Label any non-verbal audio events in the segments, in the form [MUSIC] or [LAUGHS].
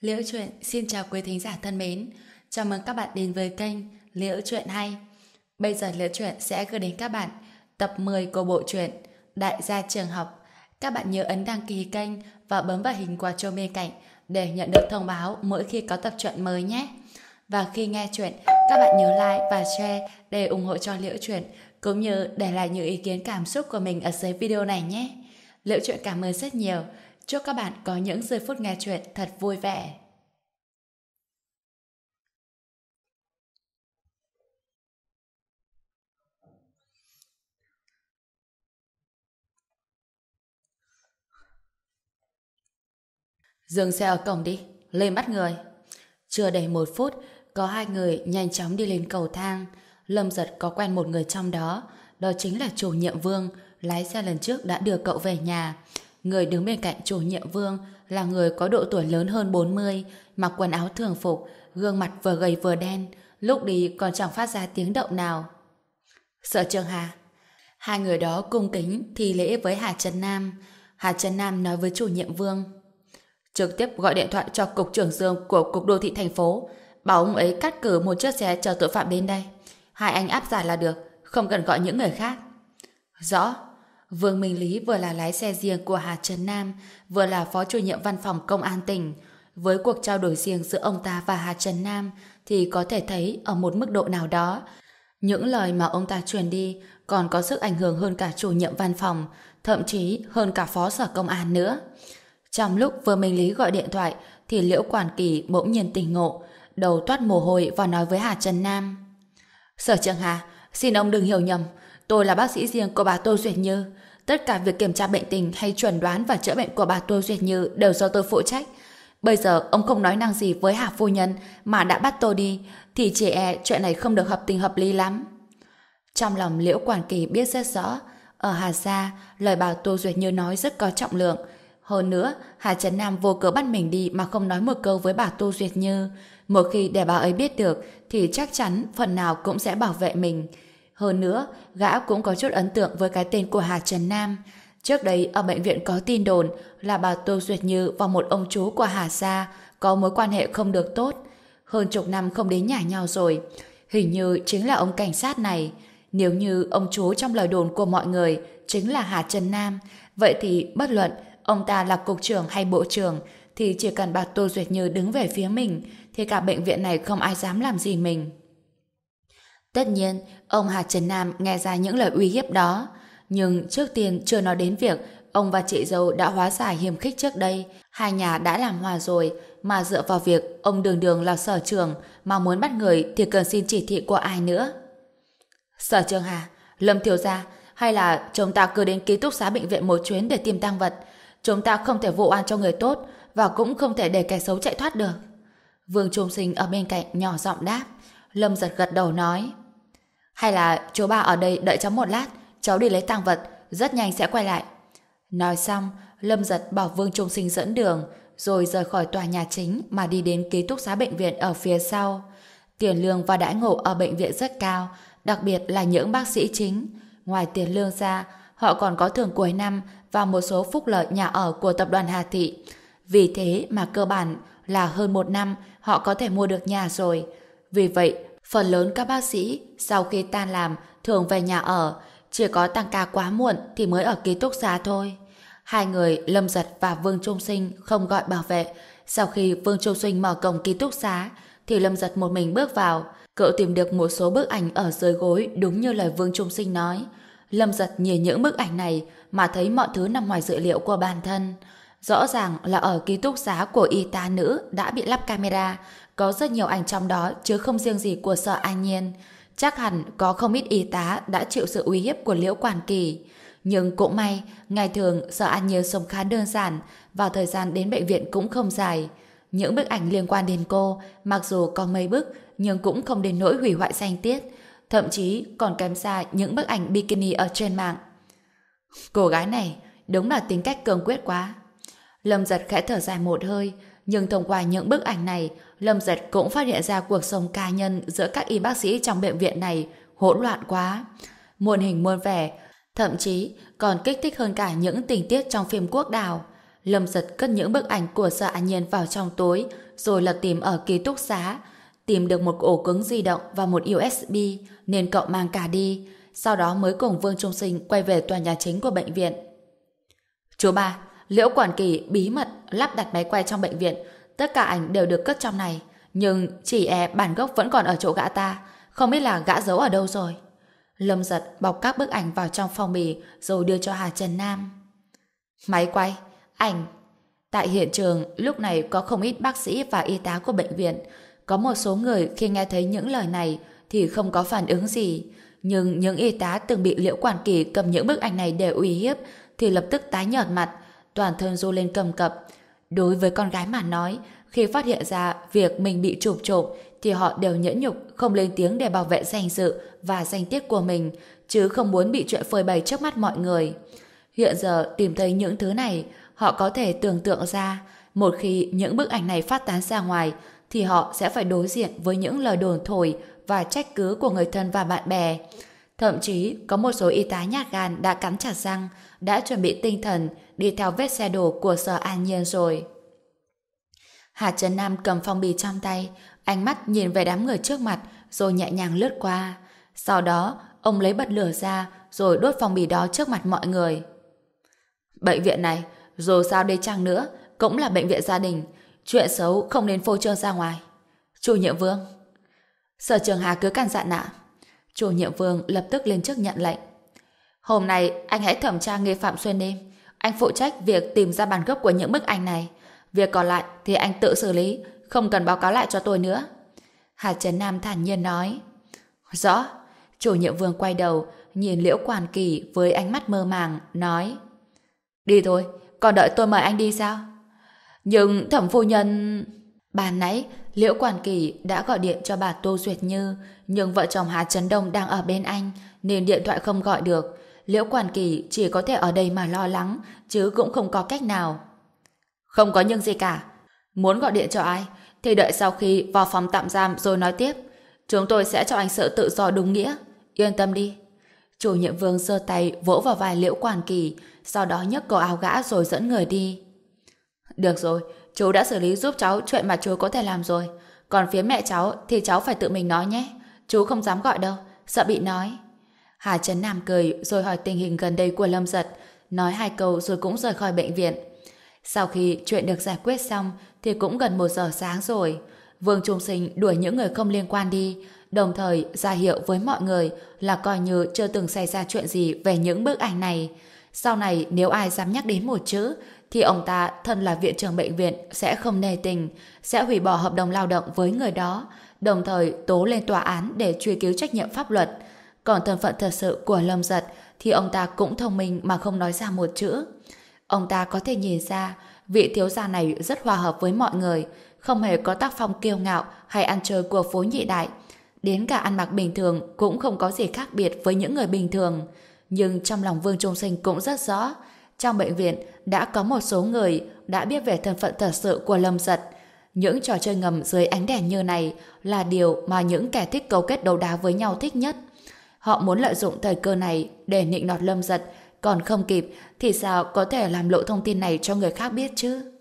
Liễu Chuyện xin chào quý thính giả thân mến. Chào mừng các bạn đến với kênh Liễu Chuyện Hay. Bây giờ Liễu Chuyện sẽ gửi đến các bạn tập 10 của bộ truyện Đại gia trường học. Các bạn nhớ ấn đăng ký kênh và bấm vào hình quả chuông bên cạnh để nhận được thông báo mỗi khi có tập truyện mới nhé. Và khi nghe chuyện, các bạn nhớ like và share để ủng hộ cho Liễu Chuyện cũng như để lại những ý kiến cảm xúc của mình ở dưới video này nhé. Liễu Chuyện cảm ơn rất nhiều. Chúc các bạn có những giây phút nghe chuyện thật vui vẻ. Dừng xe ở cổng đi, lên bắt người. Chưa đầy một phút, có hai người nhanh chóng đi lên cầu thang. Lâm giật có quen một người trong đó, đó chính là chủ nhiệm Vương, lái xe lần trước đã đưa cậu về nhà. Người đứng bên cạnh chủ nhiệm Vương là người có độ tuổi lớn hơn 40, mặc quần áo thường phục, gương mặt vừa gầy vừa đen, lúc đi còn chẳng phát ra tiếng động nào. Sở Trường Hà Hai người đó cung kính thì lễ với Hà Trần Nam. Hà Trần Nam nói với chủ nhiệm Vương trực tiếp gọi điện thoại cho cục trưởng Dương của cục đô thị thành phố bảo ông ấy cắt cử một chiếc xe chờ tội phạm đến đây. Hai anh áp giải là được, không cần gọi những người khác. Rõ. Vương Minh Lý vừa là lái xe riêng của Hà Trần Nam, vừa là phó chủ nhiệm văn phòng công an tỉnh. Với cuộc trao đổi riêng giữa ông ta và Hà Trần Nam thì có thể thấy ở một mức độ nào đó, những lời mà ông ta truyền đi còn có sức ảnh hưởng hơn cả chủ nhiệm văn phòng, thậm chí hơn cả phó sở công an nữa. Trong lúc vừa Minh Lý gọi điện thoại thì Liễu Quản Kỳ bỗng nhiên tỉnh ngộ, đầu toát mồ hôi và nói với Hà Trần Nam. Sở trưởng Hà, xin ông đừng hiểu nhầm, tôi là bác sĩ riêng của bà Tô Duyệt Như. Tất cả việc kiểm tra bệnh tình hay chuẩn đoán và chữa bệnh của bà Tô Duyệt Như đều do tôi phụ trách. Bây giờ ông không nói năng gì với Hà Phu Nhân mà đã bắt tôi đi, thì chỉ e chuyện này không được hợp tình hợp lý lắm. Trong lòng Liễu Quản Kỳ biết rất rõ, ở Hà Gia, lời bà Tô Duyệt Như nói rất có trọng lượng. Hơn nữa, Hà Trấn Nam vô cớ bắt mình đi mà không nói một câu với bà Tô Duyệt Như. Một khi để bà ấy biết được, thì chắc chắn phần nào cũng sẽ bảo vệ mình. Hơn nữa, gã cũng có chút ấn tượng với cái tên của Hà Trần Nam. Trước đây, ở bệnh viện có tin đồn là bà Tô Duyệt Như và một ông chú của Hà Gia có mối quan hệ không được tốt. Hơn chục năm không đến nhà nhau rồi. Hình như chính là ông cảnh sát này. Nếu như ông chú trong lời đồn của mọi người chính là Hà Trần Nam, vậy thì bất luận ông ta là cục trưởng hay bộ trưởng thì chỉ cần bà Tô Duyệt Như đứng về phía mình thì cả bệnh viện này không ai dám làm gì mình. Tất nhiên, ông Hà Trần Nam nghe ra những lời uy hiếp đó. Nhưng trước tiên chưa nói đến việc ông và chị dâu đã hóa giải hiềm khích trước đây. Hai nhà đã làm hòa rồi, mà dựa vào việc ông đường đường là sở trường mà muốn bắt người thì cần xin chỉ thị của ai nữa. Sở trường Hà, Lâm thiếu Gia, hay là chúng ta cứ đến ký túc xá bệnh viện một chuyến để tìm tăng vật. Chúng ta không thể vụ an cho người tốt và cũng không thể để kẻ xấu chạy thoát được. Vương Trung Sinh ở bên cạnh nhỏ giọng đáp. Lâm giật gật đầu nói. Hay là chú ba ở đây đợi cháu một lát, cháu đi lấy tang vật, rất nhanh sẽ quay lại. Nói xong, Lâm giật bảo Vương Trung Sinh dẫn đường, rồi rời khỏi tòa nhà chính mà đi đến ký túc xá bệnh viện ở phía sau. Tiền lương và đãi ngộ ở bệnh viện rất cao, đặc biệt là những bác sĩ chính. Ngoài tiền lương ra, họ còn có thưởng cuối năm và một số phúc lợi nhà ở của tập đoàn Hà Thị. Vì thế mà cơ bản là hơn một năm họ có thể mua được nhà rồi. Vì vậy, phần lớn các bác sĩ sau khi tan làm thường về nhà ở, chỉ có tăng ca quá muộn thì mới ở ký túc xá thôi. Hai người Lâm Giật và Vương Trung Sinh không gọi bảo vệ. Sau khi Vương Trung Sinh mở cổng ký túc xá, thì Lâm Giật một mình bước vào. Cậu tìm được một số bức ảnh ở dưới gối đúng như lời Vương Trung Sinh nói. Lâm Giật nhìn những bức ảnh này mà thấy mọi thứ nằm ngoài dự liệu của bản thân. Rõ ràng là ở ký túc xá của y tá nữ đã bị lắp camera, có rất nhiều ảnh trong đó chứ không riêng gì của sở an nhiên. Chắc hẳn có không ít y tá đã chịu sự uy hiếp của Liễu Quản Kỳ. Nhưng cũng may, ngày thường sở an nhiên sống khá đơn giản, và thời gian đến bệnh viện cũng không dài. Những bức ảnh liên quan đến cô, mặc dù có mấy bức, nhưng cũng không đến nỗi hủy hoại danh tiết. Thậm chí còn kém xa những bức ảnh bikini ở trên mạng. Cô gái này đúng là tính cách cường quyết quá. Lâm giật khẽ thở dài một hơi, nhưng thông qua những bức ảnh này, Lâm giật cũng phát hiện ra cuộc sống cá nhân giữa các y bác sĩ trong bệnh viện này hỗn loạn quá. Muôn hình muôn vẻ, thậm chí còn kích thích hơn cả những tình tiết trong phim quốc đảo. Lâm giật cất những bức ảnh của Sở An Nhiên vào trong túi, rồi lật tìm ở ký túc xá. Tìm được một ổ cứng di động và một USB, nên cậu mang cả đi. Sau đó mới cùng Vương Trung Sinh quay về tòa nhà chính của bệnh viện. Chú ba, Liễu Quản Kỳ bí mật lắp đặt máy quay trong bệnh viện. Tất cả ảnh đều được cất trong này. Nhưng chỉ e bản gốc vẫn còn ở chỗ gã ta. Không biết là gã giấu ở đâu rồi. Lâm giật bọc các bức ảnh vào trong phong bì rồi đưa cho Hà Trần Nam. Máy quay, ảnh. Tại hiện trường, lúc này có không ít bác sĩ và y tá của bệnh viện. Có một số người khi nghe thấy những lời này thì không có phản ứng gì. Nhưng những y tá từng bị Liễu Quản Kỳ cầm những bức ảnh này để uy hiếp thì lập tức tái nhợt mặt, toàn thân du lên cầm cập. Đối với con gái mà nói, khi phát hiện ra việc mình bị chụp trộm thì họ đều nhẫn nhục không lên tiếng để bảo vệ danh dự và danh tiết của mình, chứ không muốn bị chuyện phơi bày trước mắt mọi người. Hiện giờ tìm thấy những thứ này, họ có thể tưởng tượng ra một khi những bức ảnh này phát tán ra ngoài thì họ sẽ phải đối diện với những lời đồn thổi và trách cứ của người thân và bạn bè. Thậm chí có một số y tá nhát gan đã cắn chặt răng, đã chuẩn bị tinh thần đi theo vết xe đổ của Sở An Nhiên rồi. Hà Trần Nam cầm phong bì trong tay, ánh mắt nhìn về đám người trước mặt rồi nhẹ nhàng lướt qua. Sau đó, ông lấy bật lửa ra rồi đốt phong bì đó trước mặt mọi người. Bệnh viện này, dù sao đây chăng nữa, cũng là bệnh viện gia đình. Chuyện xấu không nên phô trương ra ngoài. Chủ nhiệm vương. Sở trường Hà cứ căn dặn ạ. Chủ nhiệm vương lập tức lên trước nhận lệnh. Hôm nay anh hãy thẩm tra nghi phạm xuyên đêm. Anh phụ trách việc tìm ra bản gốc của những bức ảnh này. Việc còn lại thì anh tự xử lý, không cần báo cáo lại cho tôi nữa. Hà Trấn Nam thản nhiên nói. Rõ. Chủ nhiệm vương quay đầu, nhìn Liễu Quản Kỳ với ánh mắt mơ màng, nói. Đi thôi, còn đợi tôi mời anh đi sao? Nhưng thẩm phu nhân... Bàn nãy, Liễu Quản Kỳ đã gọi điện cho bà Tô Duyệt Như, nhưng vợ chồng Hà Trấn Đông đang ở bên anh, nên điện thoại không gọi được. Liễu Quản Kỳ chỉ có thể ở đây mà lo lắng, chứ cũng không có cách nào. Không có nhưng gì cả. Muốn gọi điện cho ai, thì đợi sau khi vào phòng tạm giam rồi nói tiếp. Chúng tôi sẽ cho anh sự tự do đúng nghĩa. Yên tâm đi. Chủ nhiệm vương giơ tay vỗ vào vai Liễu Quản Kỳ, sau đó nhấc cổ áo gã rồi dẫn người đi. Được rồi, chú đã xử lý giúp cháu chuyện mà chú có thể làm rồi. Còn phía mẹ cháu thì cháu phải tự mình nói nhé. Chú không dám gọi đâu, sợ bị nói. Hà Trấn Nam cười rồi hỏi tình hình gần đây của Lâm Giật, nói hai câu rồi cũng rời khỏi bệnh viện. Sau khi chuyện được giải quyết xong thì cũng gần một giờ sáng rồi. Vương Trung Sinh đuổi những người không liên quan đi, đồng thời ra hiệu với mọi người là coi như chưa từng xảy ra chuyện gì về những bức ảnh này. Sau này nếu ai dám nhắc đến một chữ thì ông ta thân là viện trưởng bệnh viện sẽ không nề tình, sẽ hủy bỏ hợp đồng lao động với người đó, đồng thời tố lên tòa án để truy cứu trách nhiệm pháp luật. Còn thân phận thật sự của Lâm Giật thì ông ta cũng thông minh mà không nói ra một chữ. Ông ta có thể nhìn ra vị thiếu gia này rất hòa hợp với mọi người, không hề có tác phong kiêu ngạo hay ăn chơi của phố nhị đại. Đến cả ăn mặc bình thường cũng không có gì khác biệt với những người bình thường. Nhưng trong lòng Vương Trung Sinh cũng rất rõ, trong bệnh viện đã có một số người đã biết về thân phận thật sự của Lâm Giật. Những trò chơi ngầm dưới ánh đèn như này là điều mà những kẻ thích cấu kết đấu đá với nhau thích nhất. Họ muốn lợi dụng thời cơ này để nịnh nọt Lâm Giật, còn không kịp thì sao có thể làm lộ thông tin này cho người khác biết chứ?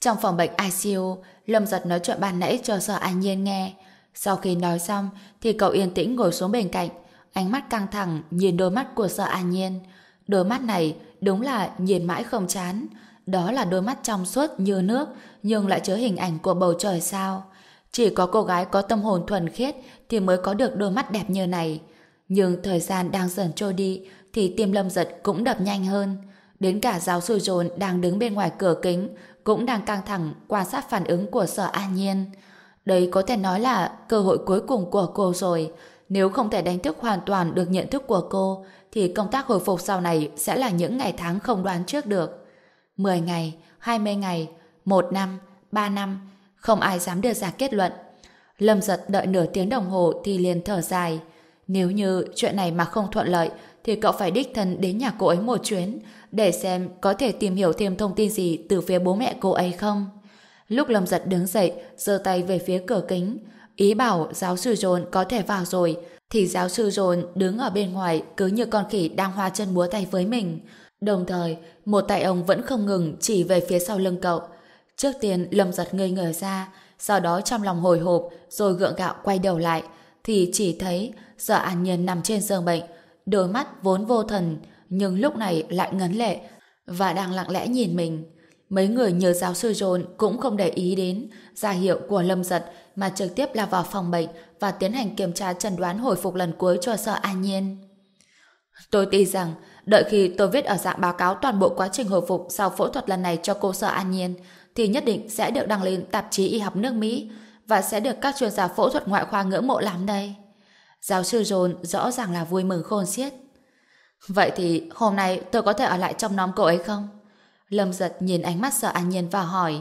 Trong phòng bệnh ICU, Lâm Giật nói chuyện ban nãy cho Sở An Nhiên nghe. Sau khi nói xong, thì cậu yên tĩnh ngồi xuống bên cạnh, ánh mắt căng thẳng nhìn đôi mắt của Sở An Nhiên. Đôi mắt này đúng là nhìn mãi không chán. Đó là đôi mắt trong suốt như nước, nhưng lại chứa hình ảnh của bầu trời sao. Chỉ có cô gái có tâm hồn thuần khiết thì mới có được đôi mắt đẹp như này. Nhưng thời gian đang dần trôi đi, thì tim lâm giật cũng đập nhanh hơn. Đến cả giáo sư John đang đứng bên ngoài cửa kính cũng đang căng thẳng quan sát phản ứng của sở an nhiên. Đấy có thể nói là cơ hội cuối cùng của cô rồi. Nếu không thể đánh thức hoàn toàn được nhận thức của cô, thì công tác hồi phục sau này sẽ là những ngày tháng không đoán trước được. 10 ngày, 20 ngày, 1 năm, 3 năm, không ai dám đưa ra kết luận. Lâm giật đợi nửa tiếng đồng hồ thì liền thở dài. Nếu như chuyện này mà không thuận lợi, thì cậu phải đích thân đến nhà cô ấy một chuyến để xem có thể tìm hiểu thêm thông tin gì từ phía bố mẹ cô ấy không. Lúc Lâm Giật đứng dậy, giơ tay về phía cửa kính, ý bảo giáo sư John có thể vào rồi, thì giáo sư John đứng ở bên ngoài cứ như con khỉ đang hoa chân búa tay với mình. Đồng thời, một tay ông vẫn không ngừng chỉ về phía sau lưng cậu. Trước tiên Lâm giật ngây người ra, sau đó trong lòng hồi hộp rồi gượng gạo quay đầu lại, thì chỉ thấy sợ an nhiên nằm trên giường bệnh, đôi mắt vốn vô thần, nhưng lúc này lại ngấn lệ và đang lặng lẽ nhìn mình. Mấy người nhờ giáo sư John cũng không để ý đến ra hiệu của Lâm Giật mà trực tiếp là vào phòng bệnh và tiến hành kiểm tra chẩn đoán hồi phục lần cuối cho sợ an nhiên. Tôi tin rằng đợi khi tôi viết ở dạng báo cáo toàn bộ quá trình hồi phục sau phẫu thuật lần này cho cô sợ an nhiên thì nhất định sẽ được đăng lên tạp chí y học nước Mỹ và sẽ được các chuyên gia phẫu thuật ngoại khoa ngưỡng mộ lắm đây. Giáo sư John rõ ràng là vui mừng khôn xiết. Vậy thì hôm nay tôi có thể ở lại trong nhóm cô ấy không? Lâm giật nhìn ánh mắt sợ an nhiên và hỏi.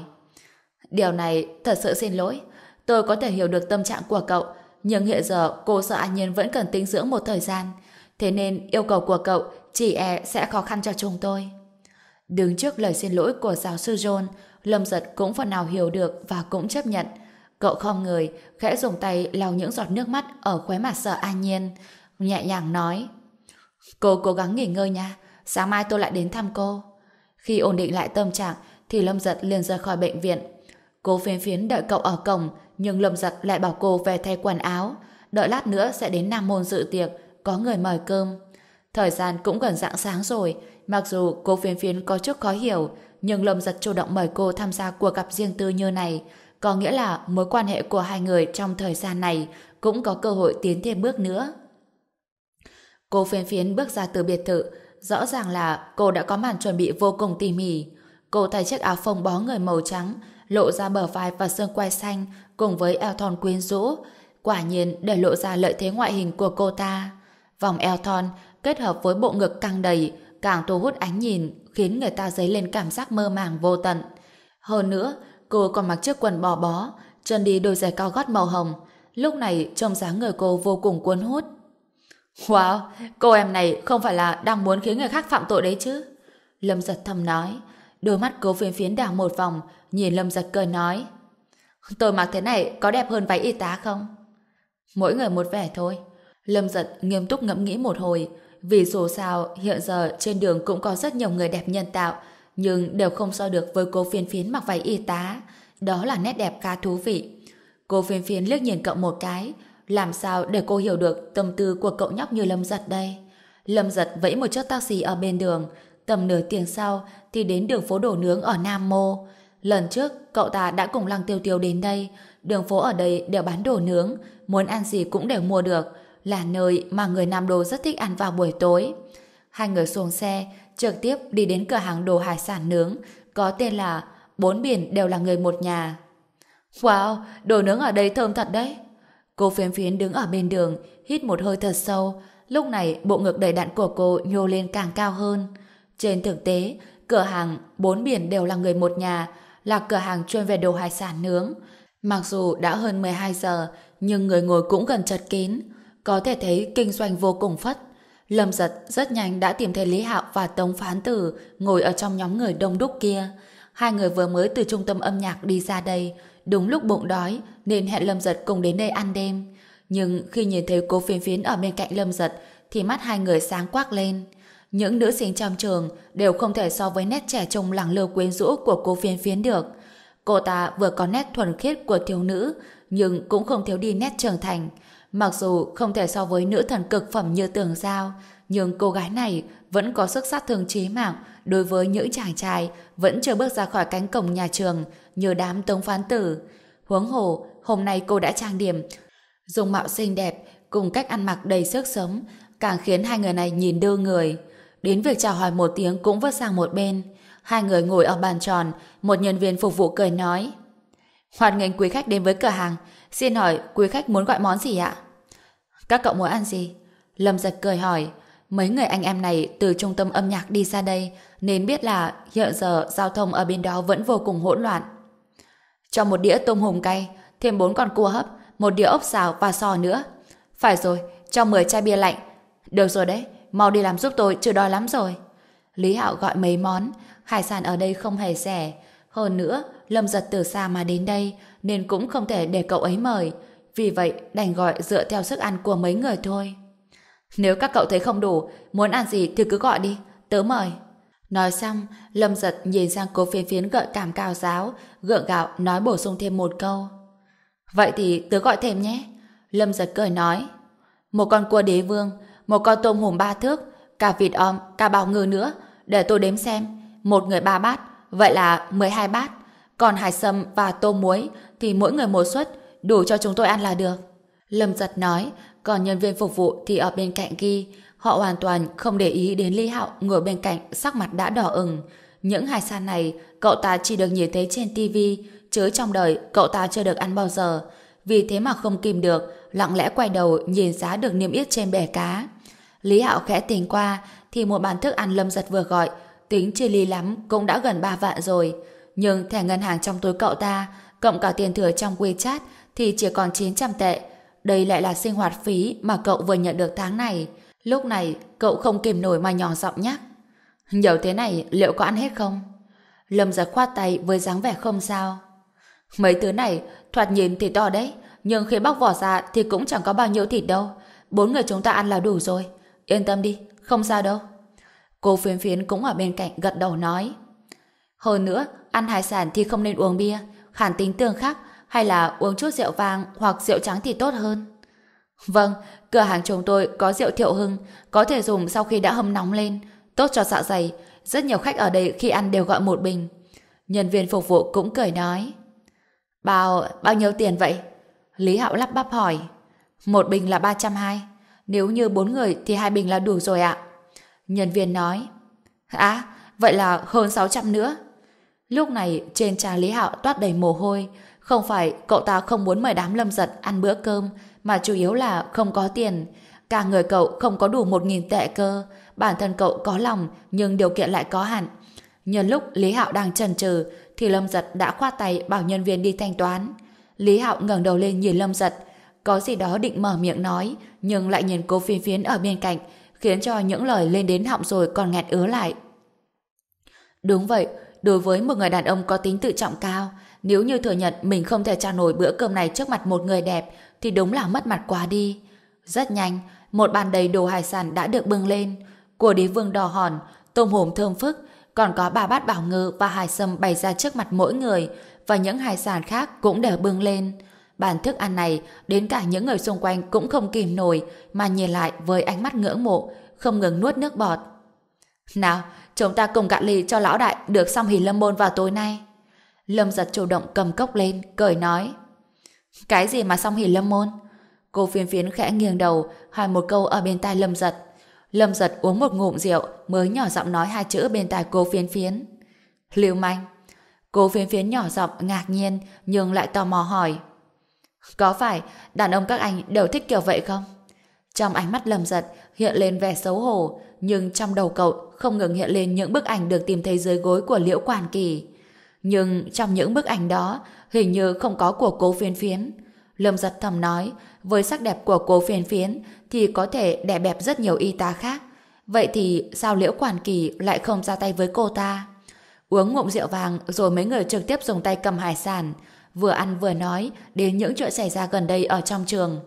Điều này thật sự xin lỗi. Tôi có thể hiểu được tâm trạng của cậu, nhưng hiện giờ cô sợ an nhiên vẫn cần tính dưỡng một thời gian. Thế nên yêu cầu của cậu chỉ e sẽ khó khăn cho chúng tôi. Đứng trước lời xin lỗi của giáo sư John, Lâm giật cũng phần nào hiểu được và cũng chấp nhận. Cậu không người, khẽ dùng tay lau những giọt nước mắt ở khóe mặt sợ an nhiên, nhẹ nhàng nói. Cô cố gắng nghỉ ngơi nha, sáng mai tôi lại đến thăm cô. Khi ổn định lại tâm trạng, thì Lâm Giật liền rời khỏi bệnh viện. Cô phiến phiến đợi cậu ở cổng, nhưng Lâm Giật lại bảo cô về thay quần áo. Đợi lát nữa sẽ đến Nam Môn dự tiệc, có người mời cơm. Thời gian cũng gần rạng sáng rồi, mặc dù cô phiến phiến có chút khó hiểu, nhưng Lâm Giật chủ động mời cô tham gia cuộc gặp riêng tư như này, có nghĩa là mối quan hệ của hai người trong thời gian này cũng có cơ hội tiến thêm bước nữa. Cô phiến phiến bước ra từ biệt thự, rõ ràng là cô đã có màn chuẩn bị vô cùng tỉ mỉ. Cô thay chiếc áo phông bó người màu trắng, lộ ra bờ vai và xương quai xanh cùng với eo thon quyến rũ, quả nhiên để lộ ra lợi thế ngoại hình của cô ta. Vòng eo thon kết hợp với bộ ngực căng đầy, càng thu hút ánh nhìn, khiến người ta dấy lên cảm giác mơ màng vô tận. Hơn nữa, cô còn mặc chiếc quần bò bó, chân đi đôi giày cao gót màu hồng. Lúc này trông dáng người cô vô cùng cuốn hút. Wow, cô em này không phải là đang muốn khiến người khác phạm tội đấy chứ? Lâm giật thầm nói. Đôi mắt cô phiến phiến đảo một vòng, nhìn Lâm giật cười nói. Tôi mặc thế này có đẹp hơn váy y tá không? Mỗi người một vẻ thôi. Lâm giật nghiêm túc ngẫm nghĩ một hồi, vì dù sao hiện giờ trên đường cũng có rất nhiều người đẹp nhân tạo, nhưng đều không so được với cô phiến phiến mặc váy y tá. Đó là nét đẹp khá thú vị. Cô phiến phiến liếc nhìn cậu một cái, làm sao để cô hiểu được tâm tư của cậu nhóc như Lâm Giật đây? Lâm Giật vẫy một chiếc taxi ở bên đường, tầm nửa tiếng sau thì đến đường phố đổ nướng ở Nam Mô. Lần trước, cậu ta đã cùng Lăng Tiêu Tiêu đến đây, đường phố ở đây đều bán đồ nướng, muốn ăn gì cũng đều mua được, là nơi mà người Nam Đô rất thích ăn vào buổi tối. Hai người xuống xe, trực tiếp đi đến cửa hàng đồ hải sản nướng, có tên là Bốn Biển đều là người một nhà. Wow, đồ nướng ở đây thơm thật đấy. Cô phiến phiến đứng ở bên đường, hít một hơi thật sâu. Lúc này, bộ ngực đầy đặn của cô nhô lên càng cao hơn. Trên thực tế, cửa hàng bốn biển đều là người một nhà, là cửa hàng chuyên về đồ hải sản nướng. Mặc dù đã hơn 12 giờ, nhưng người ngồi cũng gần chật kín. Có thể thấy kinh doanh vô cùng phất. Lâm giật rất nhanh đã tìm thấy Lý Hạo và Tống Phán Tử ngồi ở trong nhóm người đông đúc kia. Hai người vừa mới từ trung tâm âm nhạc đi ra đây, đúng lúc bụng đói nên hẹn Lâm Giật cùng đến đây ăn đêm. Nhưng khi nhìn thấy cô phiến phiến ở bên cạnh Lâm Giật thì mắt hai người sáng quắc lên. Những nữ sinh trong trường đều không thể so với nét trẻ trung lẳng lơ quyến rũ của cô phiến phiến được. Cô ta vừa có nét thuần khiết của thiếu nữ nhưng cũng không thiếu đi nét trưởng thành. Mặc dù không thể so với nữ thần cực phẩm như tường giao nhưng cô gái này vẫn có sức sát thương chí mạng đối với những chàng trai vẫn chưa bước ra khỏi cánh cổng nhà trường như đám tống phán tử. Huống hồ, hôm nay cô đã trang điểm, dùng mạo xinh đẹp, cùng cách ăn mặc đầy sức sống, càng khiến hai người này nhìn đưa người. Đến việc chào hỏi một tiếng cũng vứt sang một bên. Hai người ngồi ở bàn tròn, một nhân viên phục vụ cười nói. Hoan nghênh quý khách đến với cửa hàng. Xin hỏi quý khách muốn gọi món gì ạ? Các cậu muốn ăn gì? Lâm giật cười hỏi. Mấy người anh em này từ trung tâm âm nhạc đi ra đây nên biết là hiện giờ giao thông ở bên đó vẫn vô cùng hỗn loạn. Cho một đĩa tôm hùm cay, thêm bốn con cua hấp, một đĩa ốc xào và sò nữa. Phải rồi, cho 10 chai bia lạnh. Được rồi đấy, mau đi làm giúp tôi, chưa đói lắm rồi. Lý Hạo gọi mấy món, hải sản ở đây không hề rẻ. Hơn nữa, Lâm giật từ xa mà đến đây, nên cũng không thể để cậu ấy mời. Vì vậy, đành gọi dựa theo sức ăn của mấy người thôi. Nếu các cậu thấy không đủ, muốn ăn gì thì cứ gọi đi, tớ mời. Nói xong, Lâm giật nhìn sang cô phiến phiến gợi cảm cao giáo, gượng gạo nói bổ sung thêm một câu. Vậy thì tớ gọi thêm nhé. Lâm giật cười nói. Một con cua đế vương, một con tôm hùm ba thước, cả vịt om, cả bào ngư nữa. Để tôi đếm xem. Một người ba bát, vậy là 12 bát. Còn hải sâm và tôm muối thì mỗi người một suất, đủ cho chúng tôi ăn là được. Lâm giật nói, còn nhân viên phục vụ thì ở bên cạnh ghi, họ hoàn toàn không để ý đến Lý Hạo ngồi bên cạnh sắc mặt đã đỏ ửng. Những hải sản này cậu ta chỉ được nhìn thấy trên tivi, chứ trong đời cậu ta chưa được ăn bao giờ. Vì thế mà không kìm được, lặng lẽ quay đầu nhìn giá được niêm yết trên bể cá. Lý Hạo khẽ tình qua, thì một bàn thức ăn lâm giật vừa gọi, tính chia ly lắm cũng đã gần 3 vạn rồi. Nhưng thẻ ngân hàng trong túi cậu ta, cộng cả tiền thừa trong WeChat thì chỉ còn 900 tệ. Đây lại là sinh hoạt phí mà cậu vừa nhận được tháng này. Lúc này, cậu không kìm nổi mà nhỏ giọng nhắc. Nhiều thế này, liệu có ăn hết không? Lâm giật khoát tay với dáng vẻ không sao. Mấy thứ này, thoạt nhìn thì to đấy, nhưng khi bóc vỏ ra thì cũng chẳng có bao nhiêu thịt đâu. Bốn người chúng ta ăn là đủ rồi. Yên tâm đi, không sao đâu. Cô phiến phiến cũng ở bên cạnh gật đầu nói. Hơn nữa, ăn hải sản thì không nên uống bia, khản tính tương khắc, hay là uống chút rượu vang hoặc rượu trắng thì tốt hơn. Vâng, cửa hàng chúng tôi có rượu thiệu hưng, có thể dùng sau khi đã hâm nóng lên, tốt cho dạ dày. Rất nhiều khách ở đây khi ăn đều gọi một bình. Nhân viên phục vụ cũng cười nói. Bao, bao nhiêu tiền vậy? Lý Hạo lắp bắp hỏi. Một bình là 320. Nếu như bốn người thì hai bình là đủ rồi ạ. Nhân viên nói. À, vậy là hơn 600 nữa. Lúc này trên trán Lý Hạo toát đầy mồ hôi. Không phải cậu ta không muốn mời đám lâm giật ăn bữa cơm, mà chủ yếu là không có tiền. Cả người cậu không có đủ 1.000 tệ cơ. Bản thân cậu có lòng, nhưng điều kiện lại có hạn. Nhân lúc Lý Hạo đang chần chừ thì Lâm Giật đã khoát tay bảo nhân viên đi thanh toán. Lý Hạo ngẩng đầu lên nhìn Lâm Giật, có gì đó định mở miệng nói, nhưng lại nhìn cô phiến phiến ở bên cạnh, khiến cho những lời lên đến họng rồi còn nghẹt ứa lại. Đúng vậy, đối với một người đàn ông có tính tự trọng cao, nếu như thừa nhận mình không thể trả nổi bữa cơm này trước mặt một người đẹp, thì đúng là mất mặt quá đi. Rất nhanh, một bàn đầy đồ hải sản đã được bưng lên. Của đế vương đỏ hòn, tôm hùm thơm phức, còn có ba bát bảo ngư và hải sâm bày ra trước mặt mỗi người, và những hải sản khác cũng đều bưng lên. Bàn thức ăn này, đến cả những người xung quanh cũng không kìm nổi, mà nhìn lại với ánh mắt ngưỡng mộ, không ngừng nuốt nước bọt. Nào, chúng ta cùng cạn lì cho lão đại được xong hỉ lâm môn vào tối nay. Lâm giật chủ động cầm cốc lên, cười nói. Cái gì mà xong hỉ lâm môn? Cô phiến phiến khẽ nghiêng đầu, hỏi một câu ở bên tai Lâm giật. Lâm giật uống một ngụm rượu mới nhỏ giọng nói hai chữ bên tai cô phiến phiến. Lưu manh. Cô phiến phiến nhỏ giọng ngạc nhiên nhưng lại tò mò hỏi. Có phải đàn ông các anh đều thích kiểu vậy không? Trong ánh mắt Lâm giật hiện lên vẻ xấu hổ nhưng trong đầu cậu không ngừng hiện lên những bức ảnh được tìm thấy dưới gối của Liễu Quản Kỳ. Nhưng trong những bức ảnh đó hình như không có của cố phiến phiến. Lâm giật thầm nói với sắc đẹp của cố phiến phiến thì có thể đẻ bẹp rất nhiều y tá khác. Vậy thì sao Liễu Quản Kỳ lại không ra tay với cô ta? Uống ngụm rượu vàng rồi mấy người trực tiếp dùng tay cầm hải sản, vừa ăn vừa nói đến những chuyện xảy ra gần đây ở trong trường.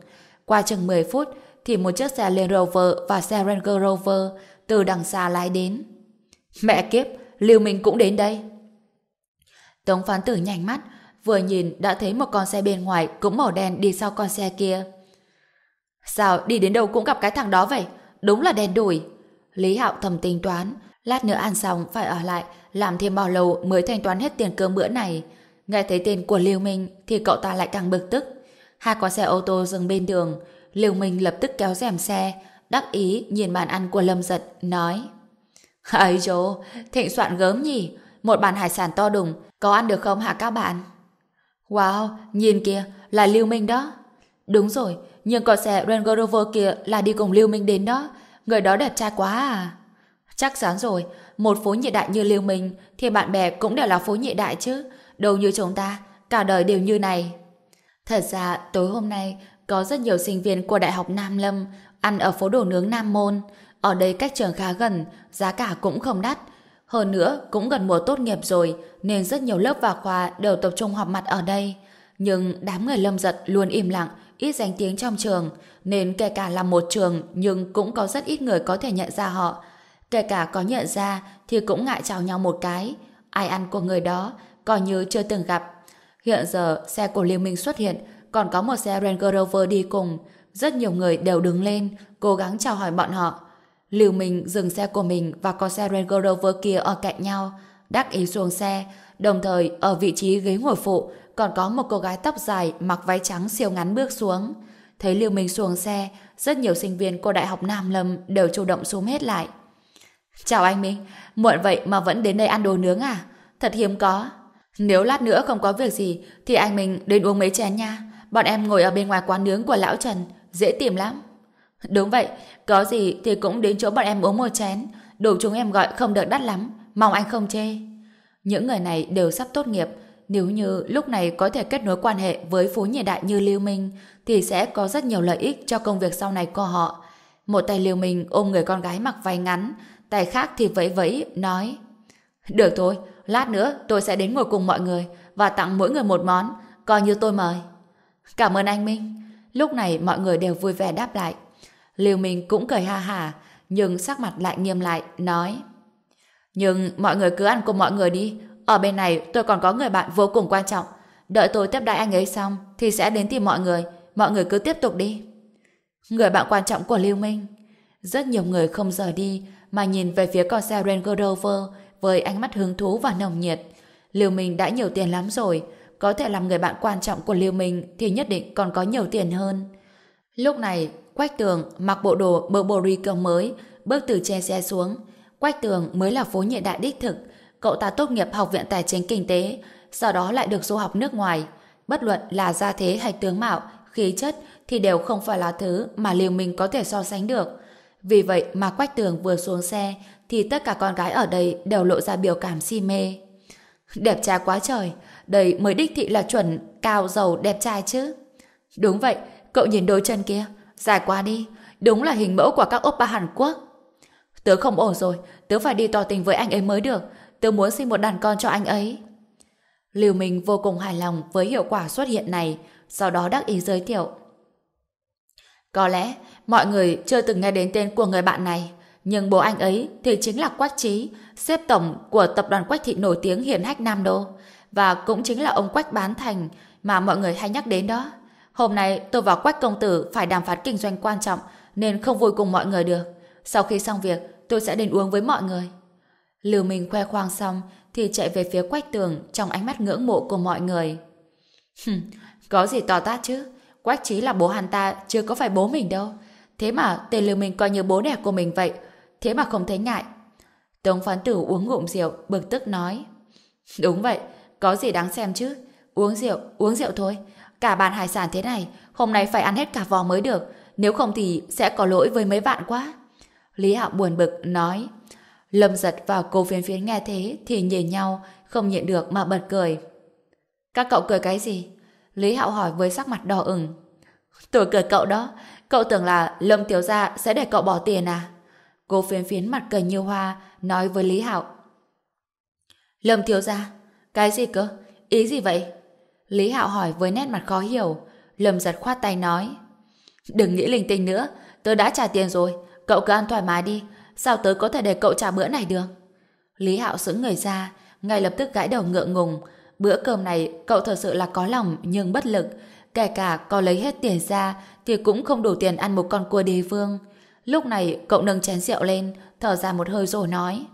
Qua chừng 10 phút thì một chiếc xe Land Rover và xe Range Rover từ đằng xa lái đến. Mẹ kiếp, Lưu Minh cũng đến đây. Tống phán tử nhanh mắt, vừa nhìn đã thấy một con xe bên ngoài cũng màu đen đi sau con xe kia. Sao đi đến đâu cũng gặp cái thằng đó vậy? Đúng là đen đủi. Lý Hạo thầm tính toán, lát nữa ăn xong phải ở lại, làm thêm bao lâu mới thanh toán hết tiền cơm bữa này. Nghe thấy tên của Liêu Minh thì cậu ta lại càng bực tức. Hai con xe ô tô dừng bên đường, Liêu Minh lập tức kéo rèm xe, đắc ý nhìn bàn ăn của Lâm Giật, nói Ấy chô, thịnh soạn gớm nhỉ, một bàn hải sản to đùng, có ăn được không hả các bạn? Wow, nhìn kìa, là Lưu Minh đó. Đúng rồi, nhưng con xe Range Rover kia là đi cùng Lưu Minh đến đó. Người đó đẹp trai quá à. Chắc chắn rồi, một phố nhị đại như Lưu Minh thì bạn bè cũng đều là phố nhị đại chứ. Đâu như chúng ta, cả đời đều như này. Thật ra, tối hôm nay có rất nhiều sinh viên của Đại học Nam Lâm ăn ở phố đồ nướng Nam Môn. Ở đây cách trường khá gần, giá cả cũng không đắt. Hơn nữa, cũng gần mùa tốt nghiệp rồi, nên rất nhiều lớp và khoa đều tập trung họp mặt ở đây. Nhưng đám người lâm giật luôn im lặng, ít danh tiếng trong trường, nên kể cả là một trường nhưng cũng có rất ít người có thể nhận ra họ. Kể cả có nhận ra thì cũng ngại chào nhau một cái. Ai ăn của người đó, coi như chưa từng gặp. Hiện giờ xe của Liên minh xuất hiện, còn có một xe Range Rover đi cùng. Rất nhiều người đều đứng lên, cố gắng chào hỏi bọn họ. Lưu Minh dừng xe của mình và có xe Range Rover kia ở cạnh nhau, đắc ý xuống xe, đồng thời ở vị trí ghế ngồi phụ còn có một cô gái tóc dài mặc váy trắng siêu ngắn bước xuống. Thấy Lưu Minh xuống xe, rất nhiều sinh viên của Đại học Nam Lâm đều chủ động xuống hết lại. Chào anh Minh, muộn vậy mà vẫn đến đây ăn đồ nướng à? Thật hiếm có. Nếu lát nữa không có việc gì thì anh Minh đến uống mấy chén nha. Bọn em ngồi ở bên ngoài quán nướng của Lão Trần, dễ tìm lắm. Đúng vậy, có gì thì cũng đến chỗ bọn em uống một chén. Đồ chúng em gọi không được đắt lắm, mong anh không chê. Những người này đều sắp tốt nghiệp, nếu như lúc này có thể kết nối quan hệ với phú nhị đại như Lưu Minh thì sẽ có rất nhiều lợi ích cho công việc sau này của họ. Một tay Lưu Minh ôm người con gái mặc váy ngắn, tay khác thì vẫy vẫy, nói Được thôi, lát nữa tôi sẽ đến ngồi cùng mọi người và tặng mỗi người một món, coi như tôi mời. Cảm ơn anh Minh. Lúc này mọi người đều vui vẻ đáp lại. Lưu Minh cũng cười ha hả, nhưng sắc mặt lại nghiêm lại, nói Nhưng mọi người cứ ăn cùng mọi người đi, ở bên này tôi còn có người bạn vô cùng quan trọng. Đợi tôi tiếp đại anh ấy xong thì sẽ đến tìm mọi người. Mọi người cứ tiếp tục đi. Người bạn quan trọng của Lưu Minh. Rất nhiều người không rời đi mà nhìn về phía con xe Range Rover với ánh mắt hứng thú và nồng nhiệt. Lưu Minh đã nhiều tiền lắm rồi. Có thể làm người bạn quan trọng của Lưu Minh thì nhất định còn có nhiều tiền hơn. Lúc này, Quách Tường mặc bộ đồ Burberry kiểu mới bước từ trên xe xuống. Quách Tường mới là phố nhị đại đích thực cậu ta tốt nghiệp học viện tài chính kinh tế, sau đó lại được du học nước ngoài. Bất luận là gia thế hay tướng mạo, khí chất thì đều không phải là thứ mà liều mình có thể so sánh được. Vì vậy mà Quách Tường vừa xuống xe thì tất cả con gái ở đây đều lộ ra biểu cảm si mê. Đẹp trai quá trời, đây mới đích thị là chuẩn cao giàu đẹp trai chứ. Đúng vậy, cậu nhìn đôi chân kia, dài quá đi, đúng là hình mẫu của các oppa Hàn Quốc. Tớ không ổn rồi, tớ phải đi tỏ tình với anh ấy mới được, tớ muốn sinh một đàn con cho anh ấy. Lưu Minh vô cùng hài lòng với hiệu quả xuất hiện này, sau đó đắc ý giới thiệu. Có lẽ mọi người chưa từng nghe đến tên của người bạn này, nhưng bố anh ấy thì chính là Quách Trí, xếp tổng của tập đoàn Quách Thị nổi tiếng hiển hách Nam Đô, và cũng chính là ông Quách Bán Thành mà mọi người hay nhắc đến đó. Hôm nay tôi và Quách Công Tử phải đàm phán kinh doanh quan trọng nên không vui cùng mọi người được. Sau khi xong việc, tôi sẽ đến uống với mọi người. Lưu Minh khoe khoang xong thì chạy về phía quách tường trong ánh mắt ngưỡng mộ của mọi người. [LAUGHS] có gì to tát chứ? Quách trí là bố hắn ta chưa có phải bố mình đâu. Thế mà tên Lưu Minh coi như bố đẻ của mình vậy. Thế mà không thấy ngại. Tống phán tử uống ngụm rượu, bực tức nói. [LAUGHS] Đúng vậy, có gì đáng xem chứ? Uống rượu, uống rượu thôi. Cả bàn hải sản thế này, hôm nay phải ăn hết cả vò mới được. Nếu không thì sẽ có lỗi với mấy bạn quá. Lý Hạo buồn bực, nói. Lâm giật và cô phiến phiến nghe thế thì nhìn nhau, không nhịn được mà bật cười. Các cậu cười cái gì? Lý Hạo hỏi với sắc mặt đỏ ửng. Tôi cười cậu đó, cậu tưởng là Lâm Tiểu Gia sẽ để cậu bỏ tiền à? Cô phiến phiến mặt cười như hoa, nói với Lý Hạo. Lâm thiếu Gia? Cái gì cơ? Ý gì vậy? Lý Hạo hỏi với nét mặt khó hiểu. Lâm giật khoát tay nói. Đừng nghĩ linh tinh nữa, tớ đã trả tiền rồi, cậu cứ ăn thoải mái đi, sao tớ có thể để cậu trả bữa này được? Lý Hạo sững người ra, ngay lập tức gãi đầu ngượng ngùng. Bữa cơm này cậu thật sự là có lòng nhưng bất lực. Kể cả có lấy hết tiền ra thì cũng không đủ tiền ăn một con cua đế vương. Lúc này cậu nâng chén rượu lên, thở ra một hơi rồi nói.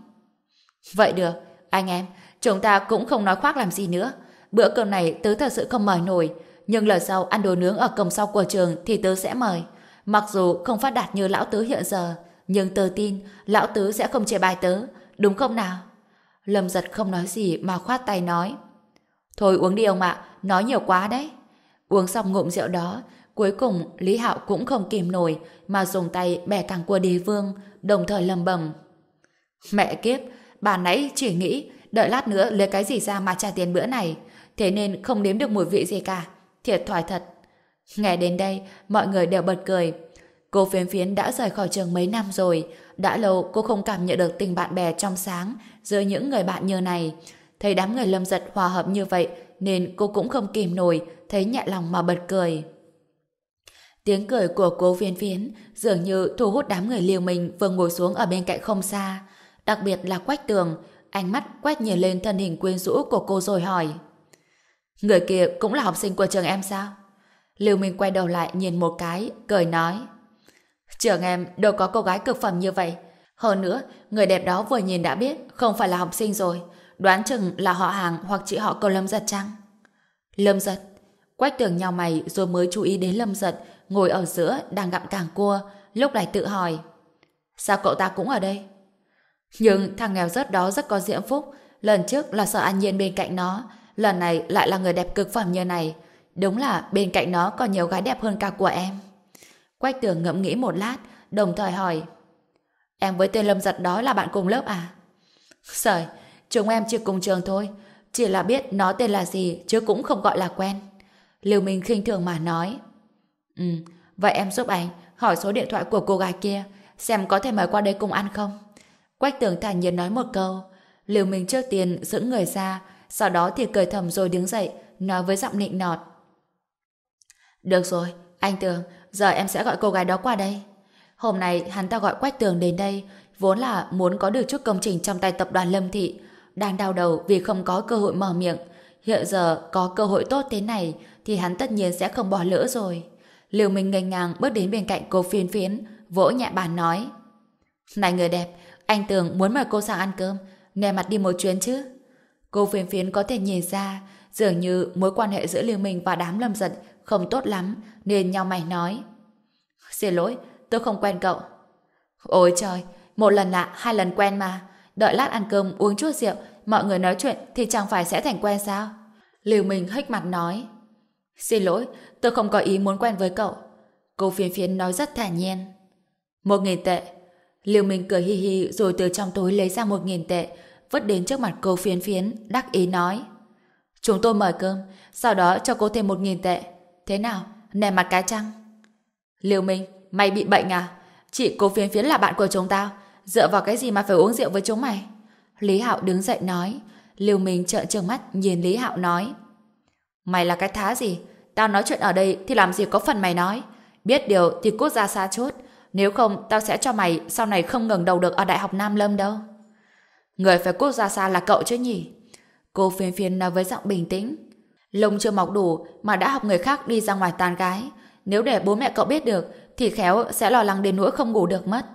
Vậy được, anh em, chúng ta cũng không nói khoác làm gì nữa. Bữa cơm này tớ thật sự không mời nổi, nhưng lần sau ăn đồ nướng ở cổng sau của trường thì tớ sẽ mời. Mặc dù không phát đạt như lão tứ hiện giờ, nhưng tớ tin lão tứ sẽ không chê bài tớ, đúng không nào? Lâm giật không nói gì mà khoát tay nói. Thôi uống đi ông ạ, nói nhiều quá đấy. Uống xong ngụm rượu đó, cuối cùng Lý Hạo cũng không kìm nổi mà dùng tay bẻ thẳng của đế vương, đồng thời lầm bầm. Mẹ kiếp, bà nãy chỉ nghĩ đợi lát nữa lấy cái gì ra mà trả tiền bữa này, thế nên không nếm được mùi vị gì cả. Thiệt thòi thật. Nghe đến đây, mọi người đều bật cười. Cô phiến phiến đã rời khỏi trường mấy năm rồi, đã lâu cô không cảm nhận được tình bạn bè trong sáng giữa những người bạn như này. Thấy đám người lâm giật hòa hợp như vậy nên cô cũng không kìm nổi, thấy nhẹ lòng mà bật cười. Tiếng cười của cô phiến phiến dường như thu hút đám người liều mình vừa ngồi xuống ở bên cạnh không xa. Đặc biệt là quách tường, ánh mắt quét nhìn lên thân hình quyến rũ của cô rồi hỏi. Người kia cũng là học sinh của trường em sao? Lưu Minh quay đầu lại nhìn một cái, cười nói. Trường em đâu có cô gái cực phẩm như vậy. Hơn nữa, người đẹp đó vừa nhìn đã biết không phải là học sinh rồi. Đoán chừng là họ hàng hoặc chị họ cô Lâm Giật chăng? Lâm Giật. Quách tường nhau mày rồi mới chú ý đến Lâm Giật ngồi ở giữa đang gặm càng cua, lúc này tự hỏi. Sao cậu ta cũng ở đây? Nhưng thằng nghèo rớt đó rất có diễm phúc. Lần trước là sợ an nhiên bên cạnh nó. Lần này lại là người đẹp cực phẩm như này. Đúng là bên cạnh nó còn nhiều gái đẹp hơn cả của em. Quách tường ngẫm nghĩ một lát, đồng thời hỏi. Em với tên lâm giật đó là bạn cùng lớp à? sời chúng em chỉ cùng trường thôi. Chỉ là biết nó tên là gì chứ cũng không gọi là quen. Liêu Minh khinh thường mà nói. Ừ, vậy em giúp anh hỏi số điện thoại của cô gái kia xem có thể mời qua đây cùng ăn không? Quách tường thản nhiên nói một câu. Liều Minh trước tiên giữ người ra sau đó thì cười thầm rồi đứng dậy nói với giọng nịnh nọt. Được rồi, anh Tường, giờ em sẽ gọi cô gái đó qua đây. Hôm nay hắn ta gọi Quách Tường đến đây vốn là muốn có được chút công trình trong tay tập đoàn Lâm Thị đang đau đầu vì không có cơ hội mở miệng. Hiện giờ có cơ hội tốt thế này thì hắn tất nhiên sẽ không bỏ lỡ rồi. Liều Minh ngây ngang bước đến bên cạnh cô phiến phiến, vỗ nhẹ bàn nói. Này người đẹp, anh tưởng muốn mời cô sang ăn cơm, nè mặt đi một chuyến chứ. Cô phiến phiến có thể nhìn ra, dường như mối quan hệ giữa Liêu Minh và đám lâm giật không tốt lắm, nên nhau mày nói. Xin lỗi, tôi không quen cậu. Ôi trời, một lần lạ, hai lần quen mà. Đợi lát ăn cơm uống chút rượu, mọi người nói chuyện thì chẳng phải sẽ thành quen sao? Liêu Minh hếch mặt nói. Xin lỗi, tôi không có ý muốn quen với cậu. Cô phiến phiến nói rất thản nhiên. Một nghìn tệ. Liêu Minh cười hi hi rồi từ trong túi lấy ra một nghìn tệ, vứt đến trước mặt cô phiến phiến, đắc ý nói. Chúng tôi mời cơm, sau đó cho cô thêm một nghìn tệ. Thế nào, nè mặt cái trăng? Liêu Minh, mày bị bệnh à? Chị cô phiến phiến là bạn của chúng tao. Dựa vào cái gì mà phải uống rượu với chúng mày? Lý Hạo đứng dậy nói. Liêu Minh trợn trừng mắt nhìn Lý Hạo nói. Mày là cái thá gì? Tao nói chuyện ở đây thì làm gì có phần mày nói. Biết điều thì cút ra xa chút. Nếu không, tao sẽ cho mày sau này không ngừng đầu được ở Đại học Nam Lâm đâu. Người phải cút ra xa là cậu chứ nhỉ? Cô phiên phiên nói với giọng bình tĩnh. Lông chưa mọc đủ mà đã học người khác đi ra ngoài tàn gái. Nếu để bố mẹ cậu biết được thì khéo sẽ lo lắng đến nỗi không ngủ được mất.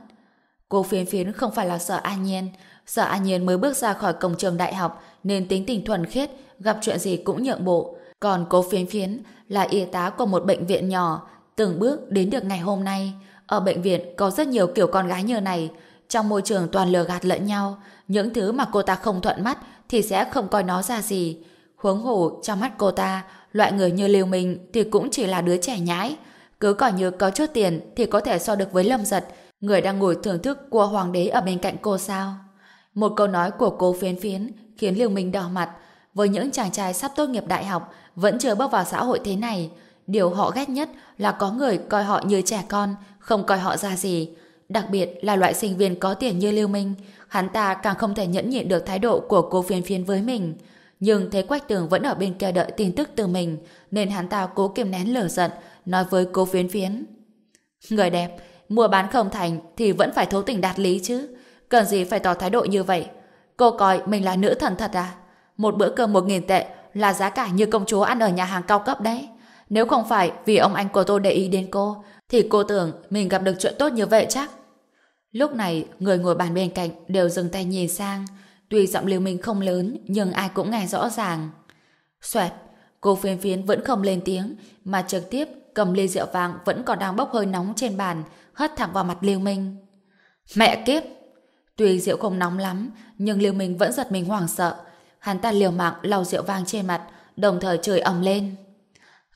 Cô phiên phiến không phải là sợ An Nhiên. Sợ An Nhiên mới bước ra khỏi cổng trường đại học nên tính tình thuần khiết, gặp chuyện gì cũng nhượng bộ. Còn cô phiến phiến là y tá của một bệnh viện nhỏ, từng bước đến được ngày hôm nay. Ở bệnh viện có rất nhiều kiểu con gái như này, trong môi trường toàn lừa gạt lẫn nhau, những thứ mà cô ta không thuận mắt thì sẽ không coi nó ra gì. Huống hồ trong mắt cô ta, loại người như Lưu Minh thì cũng chỉ là đứa trẻ nhãi. Cứ coi như có chút tiền thì có thể so được với Lâm Giật, người đang ngồi thưởng thức của hoàng đế ở bên cạnh cô sao. Một câu nói của cô phiến phiến khiến Lưu Minh đỏ mặt. Với những chàng trai sắp tốt nghiệp đại học vẫn chưa bước vào xã hội thế này, điều họ ghét nhất là có người coi họ như trẻ con, không coi họ ra gì. Đặc biệt là loại sinh viên có tiền như Lưu Minh, hắn ta càng không thể nhẫn nhịn được thái độ của cô phiên phiên với mình. Nhưng thấy Quách Tường vẫn ở bên kia đợi tin tức từ mình, nên hắn ta cố kiềm nén lửa giận, nói với cô phiến phiến. Người đẹp, mua bán không thành thì vẫn phải thấu tình đạt lý chứ. Cần gì phải tỏ thái độ như vậy? Cô coi mình là nữ thần thật à? Một bữa cơm một nghìn tệ là giá cả như công chúa ăn ở nhà hàng cao cấp đấy. Nếu không phải vì ông anh của tôi để ý đến cô, thì cô tưởng mình gặp được chuyện tốt như vậy chắc. Lúc này, người ngồi bàn bên cạnh đều dừng tay nhìn sang. Tuy giọng Lưu Minh không lớn, nhưng ai cũng nghe rõ ràng. Xoẹt, cô phiên phiến vẫn không lên tiếng, mà trực tiếp cầm ly rượu vàng vẫn còn đang bốc hơi nóng trên bàn, hất thẳng vào mặt Liêu Minh. Mẹ kiếp! Tuy rượu không nóng lắm, nhưng Liêu Minh vẫn giật mình hoảng sợ. Hắn ta liều mạng lau rượu vang trên mặt, đồng thời chửi ầm lên.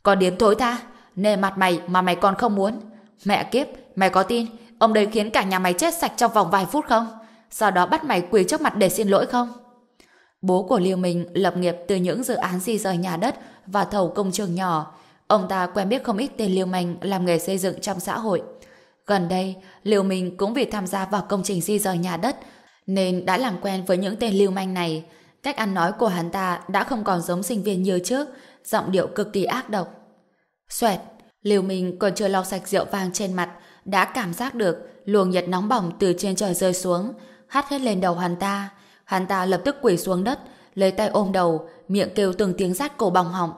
Còn điếm thối tha, nề mặt mày mà mày còn không muốn. Mẹ kiếp, mày có tin ông đây khiến cả nhà mày chết sạch trong vòng vài phút không? Sau đó bắt mày quỳ trước mặt để xin lỗi không? Bố của Liêu Minh lập nghiệp từ những dự án di rời nhà đất và thầu công trường nhỏ. Ông ta quen biết không ít tên Liêu Minh làm nghề xây dựng trong xã hội. Gần đây, Liêu Minh cũng vì tham gia vào công trình di rời nhà đất nên đã làm quen với những tên lưu manh này. Cách ăn nói của hắn ta đã không còn giống sinh viên như trước, giọng điệu cực kỳ ác độc. Xoẹt, liều Minh còn chưa lau sạch rượu vang trên mặt, đã cảm giác được luồng nhiệt nóng bỏng từ trên trời rơi xuống, hắt hết lên đầu hắn ta. Hắn ta lập tức quỳ xuống đất, lấy tay ôm đầu, miệng kêu từng tiếng rát cổ bòng họng.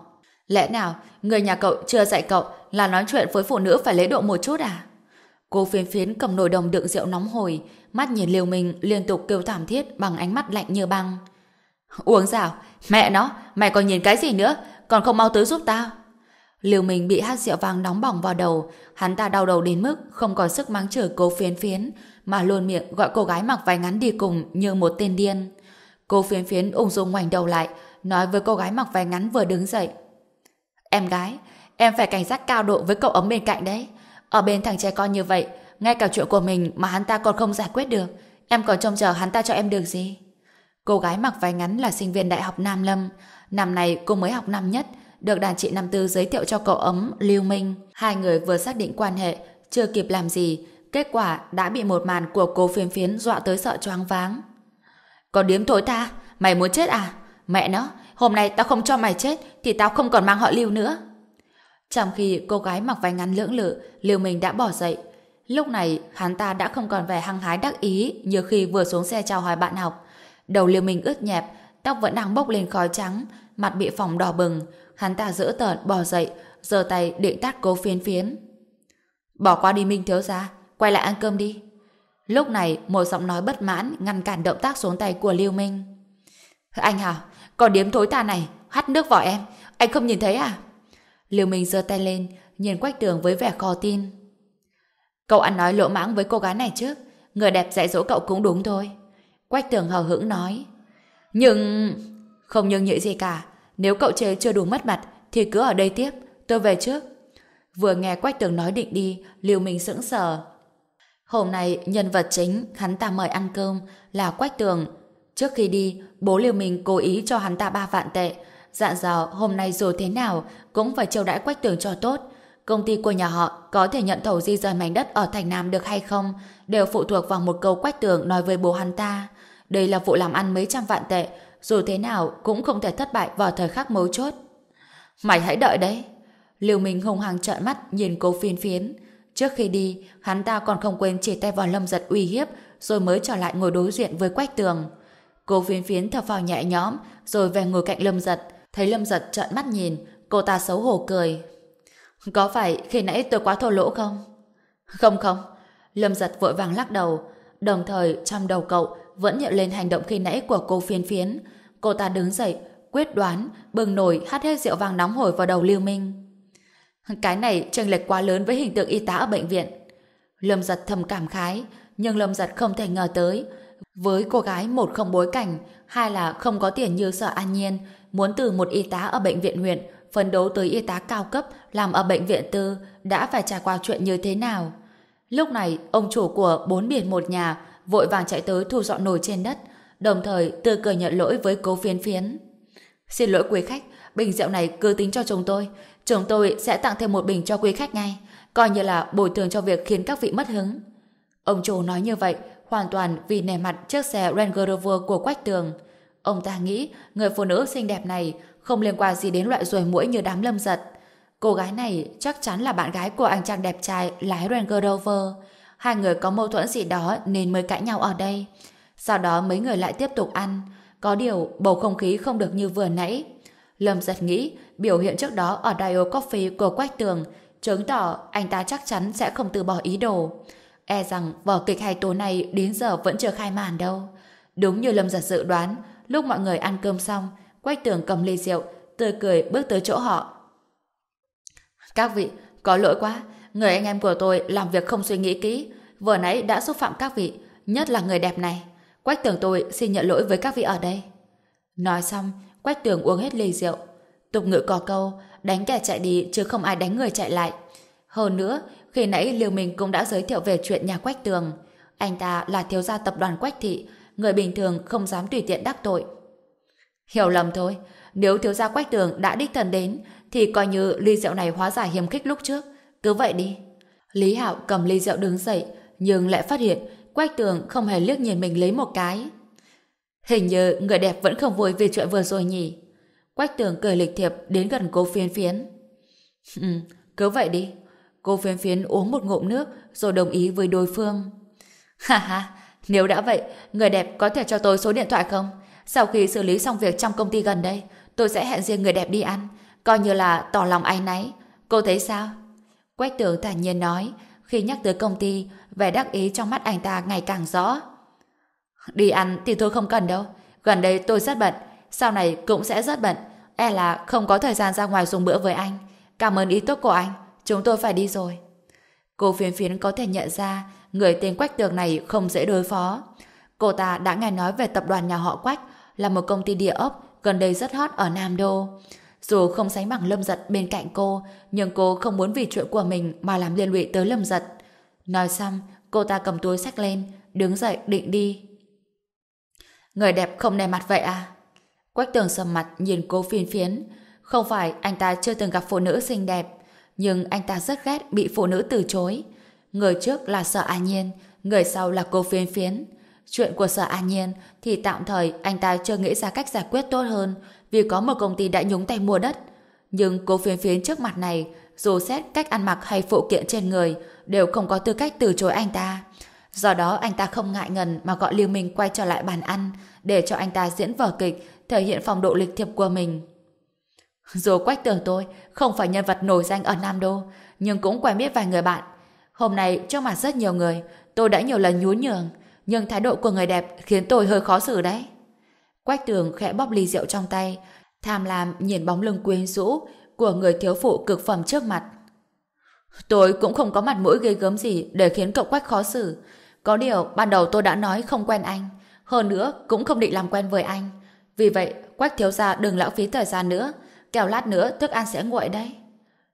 Lẽ nào, người nhà cậu chưa dạy cậu là nói chuyện với phụ nữ phải lễ độ một chút à? Cô phiến phiến cầm nồi đồng đựng rượu nóng hổi, mắt nhìn liều Minh liên tục kêu thảm thiết bằng ánh mắt lạnh như băng. Uống rào, mẹ nó, mày còn nhìn cái gì nữa, còn không mau tới giúp tao liều mình bị hát rượu vang nóng bỏng vào đầu, hắn ta đau đầu đến mức không còn sức mắng chửi cô phiến phiến, mà luôn miệng gọi cô gái mặc váy ngắn đi cùng như một tên điên. Cô phiến phiến ung dung ngoảnh đầu lại, nói với cô gái mặc váy ngắn vừa đứng dậy. Em gái, em phải cảnh giác cao độ với cậu ấm bên cạnh đấy. Ở bên thằng trẻ con như vậy, ngay cả chuyện của mình mà hắn ta còn không giải quyết được, em còn trông chờ hắn ta cho em được gì? Cô gái mặc váy ngắn là sinh viên đại học Nam Lâm, năm này cô mới học năm nhất, được đàn chị năm tư giới thiệu cho cậu ấm Lưu Minh. Hai người vừa xác định quan hệ, chưa kịp làm gì, kết quả đã bị một màn của cô phiến phiến dọa tới sợ choáng váng. Còn điếm thối ta, mày muốn chết à? Mẹ nó, hôm nay tao không cho mày chết thì tao không còn mang họ Lưu nữa. Trong khi cô gái mặc váy ngắn lưỡng lự, Lưu Minh đã bỏ dậy. Lúc này, hắn ta đã không còn vẻ hăng hái đắc ý như khi vừa xuống xe chào hỏi bạn học. Đầu Lưu Minh ướt nhẹp, tóc vẫn đang bốc lên khói trắng, mặt bị phỏng đỏ bừng. Hắn ta giữ tợn bò dậy, giơ tay định tát cố phiến phiến. Bỏ qua đi Minh thiếu gia, quay lại ăn cơm đi. Lúc này, một giọng nói bất mãn ngăn cản động tác xuống tay của Lưu Minh. Anh hả? Còn điếm thối ta này, hắt nước vào em, anh không nhìn thấy à? Liêu Minh giơ tay lên, nhìn Quách Tường với vẻ khó tin. Cậu ăn nói lỗ mãng với cô gái này trước, người đẹp dạy dỗ cậu cũng đúng thôi. Quách Tường hờ hững nói. Nhưng... Không nhưng nhị gì cả, nếu cậu chế chưa đủ mất mặt, thì cứ ở đây tiếp, tôi về trước. Vừa nghe Quách Tường nói định đi, Liêu Minh sững sờ. Hôm nay, nhân vật chính hắn ta mời ăn cơm là Quách Tường. Trước khi đi, bố Liêu Minh cố ý cho hắn ta ba vạn tệ, Dạ dò hôm nay dù thế nào cũng phải chiêu đãi quách tường cho tốt. Công ty của nhà họ có thể nhận thầu di rời mảnh đất ở thành Nam được hay không đều phụ thuộc vào một câu quách tường nói với bố hắn ta. Đây là vụ làm ăn mấy trăm vạn tệ, dù thế nào cũng không thể thất bại vào thời khắc mấu chốt. Mày hãy đợi đấy. Liêu Minh hung hăng trợn mắt nhìn cô phiến phiến. Trước khi đi, hắn ta còn không quên chỉ tay vào lâm giật uy hiếp rồi mới trở lại ngồi đối diện với quách tường. Cô phiến phiến thở phào nhẹ nhõm rồi về ngồi cạnh lâm giật Thấy Lâm Giật trợn mắt nhìn, cô ta xấu hổ cười. Có phải khi nãy tôi quá thô lỗ không? Không không. Lâm Giật vội vàng lắc đầu, đồng thời trong đầu cậu vẫn nhận lên hành động khi nãy của cô phiên phiến. Cô ta đứng dậy, quyết đoán, bừng nổi hát hết rượu vàng nóng hổi vào đầu Lưu Minh. Cái này chênh lệch quá lớn với hình tượng y tá ở bệnh viện. Lâm Giật thầm cảm khái, nhưng Lâm Giật không thể ngờ tới. Với cô gái một không bối cảnh, hai là không có tiền như sợ an nhiên, muốn từ một y tá ở bệnh viện huyện phấn đấu tới y tá cao cấp làm ở bệnh viện tư đã phải trải qua chuyện như thế nào. Lúc này, ông chủ của bốn biển một nhà vội vàng chạy tới thu dọn nồi trên đất, đồng thời tươi cười nhận lỗi với cố phiến phiến. Xin lỗi quý khách, bình rượu này cứ tính cho chúng tôi. Chúng tôi sẽ tặng thêm một bình cho quý khách ngay, coi như là bồi thường cho việc khiến các vị mất hứng. Ông chủ nói như vậy, hoàn toàn vì nề mặt chiếc xe Range Rover của Quách Tường. Ông ta nghĩ người phụ nữ xinh đẹp này không liên quan gì đến loại ruồi mũi như đám lâm giật. Cô gái này chắc chắn là bạn gái của anh chàng đẹp trai lái Range Rover. Hai người có mâu thuẫn gì đó nên mới cãi nhau ở đây. Sau đó mấy người lại tiếp tục ăn. Có điều bầu không khí không được như vừa nãy. Lâm giật nghĩ biểu hiện trước đó ở Dio Coffee của Quách Tường chứng tỏ anh ta chắc chắn sẽ không từ bỏ ý đồ. E rằng vở kịch hay tố này đến giờ vẫn chưa khai màn đâu. Đúng như Lâm giật dự đoán, Lúc mọi người ăn cơm xong, Quách Tường cầm ly rượu, tươi cười bước tới chỗ họ. Các vị, có lỗi quá, người anh em của tôi làm việc không suy nghĩ kỹ, vừa nãy đã xúc phạm các vị, nhất là người đẹp này. Quách Tường tôi xin nhận lỗi với các vị ở đây. Nói xong, Quách Tường uống hết ly rượu. Tục ngữ có câu, đánh kẻ chạy đi chứ không ai đánh người chạy lại. Hơn nữa, khi nãy Liêu Minh cũng đã giới thiệu về chuyện nhà Quách Tường. Anh ta là thiếu gia tập đoàn Quách Thị, người bình thường không dám tùy tiện đắc tội. Hiểu lầm thôi, nếu thiếu gia Quách Tường đã đích thân đến, thì coi như ly rượu này hóa giải hiểm khích lúc trước. Cứ vậy đi. Lý Hạo cầm ly rượu đứng dậy, nhưng lại phát hiện Quách Tường không hề liếc nhìn mình lấy một cái. Hình như người đẹp vẫn không vui vì chuyện vừa rồi nhỉ. Quách Tường cười lịch thiệp đến gần cô phiến phiến. Ừ, Cứ vậy đi. Cô phiến phiến uống một ngụm nước rồi đồng ý với đối phương. Ha ha, nếu đã vậy, người đẹp có thể cho tôi số điện thoại không? Sau khi xử lý xong việc trong công ty gần đây, tôi sẽ hẹn riêng người đẹp đi ăn, coi như là tỏ lòng áy náy. Cô thấy sao? Quách tường thản nhiên nói, khi nhắc tới công ty, vẻ đắc ý trong mắt anh ta ngày càng rõ. Đi ăn thì tôi không cần đâu. Gần đây tôi rất bận, sau này cũng sẽ rất bận. E là không có thời gian ra ngoài dùng bữa với anh. Cảm ơn ý tốt của anh, chúng tôi phải đi rồi. Cô phiến phiến có thể nhận ra người tên Quách Tường này không dễ đối phó. Cô ta đã nghe nói về tập đoàn nhà họ Quách là một công ty địa ốc gần đây rất hot ở Nam Đô. Dù không sánh bằng Lâm Giật bên cạnh cô, nhưng cô không muốn vì chuyện của mình mà làm liên lụy tới Lâm Giật. Nói xong, cô ta cầm túi sách lên, đứng dậy định đi. Người đẹp không nề mặt vậy à? Quách tường sầm mặt nhìn cô phiền phiến. Không phải anh ta chưa từng gặp phụ nữ xinh đẹp, nhưng anh ta rất ghét bị phụ nữ từ chối. Người trước là sợ an nhiên, người sau là cô phiên phiến. Chuyện của sở an nhiên thì tạm thời anh ta chưa nghĩ ra cách giải quyết tốt hơn vì có một công ty đã nhúng tay mua đất. Nhưng cô phiến phiến trước mặt này, dù xét cách ăn mặc hay phụ kiện trên người, đều không có tư cách từ chối anh ta. Do đó, anh ta không ngại ngần mà gọi Lưu Minh quay trở lại bàn ăn, để cho anh ta diễn vở kịch, thể hiện phong độ lịch thiệp của mình. Dù quách tưởng tôi không phải nhân vật nổi danh ở Nam Đô, nhưng cũng quen biết vài người bạn. Hôm nay, trước mặt rất nhiều người, tôi đã nhiều lần nhún nhường, nhưng thái độ của người đẹp khiến tôi hơi khó xử đấy. Quách tường khẽ bóp ly rượu trong tay tham lam nhìn bóng lưng quyến rũ của người thiếu phụ cực phẩm trước mặt. Tôi cũng không có mặt mũi ghê gớm gì để khiến cậu Quách khó xử. Có điều, ban đầu tôi đã nói không quen anh. Hơn nữa, cũng không định làm quen với anh. Vì vậy, Quách thiếu gia đừng lãng phí thời gian nữa. Kẻo lát nữa, thức ăn sẽ nguội đấy.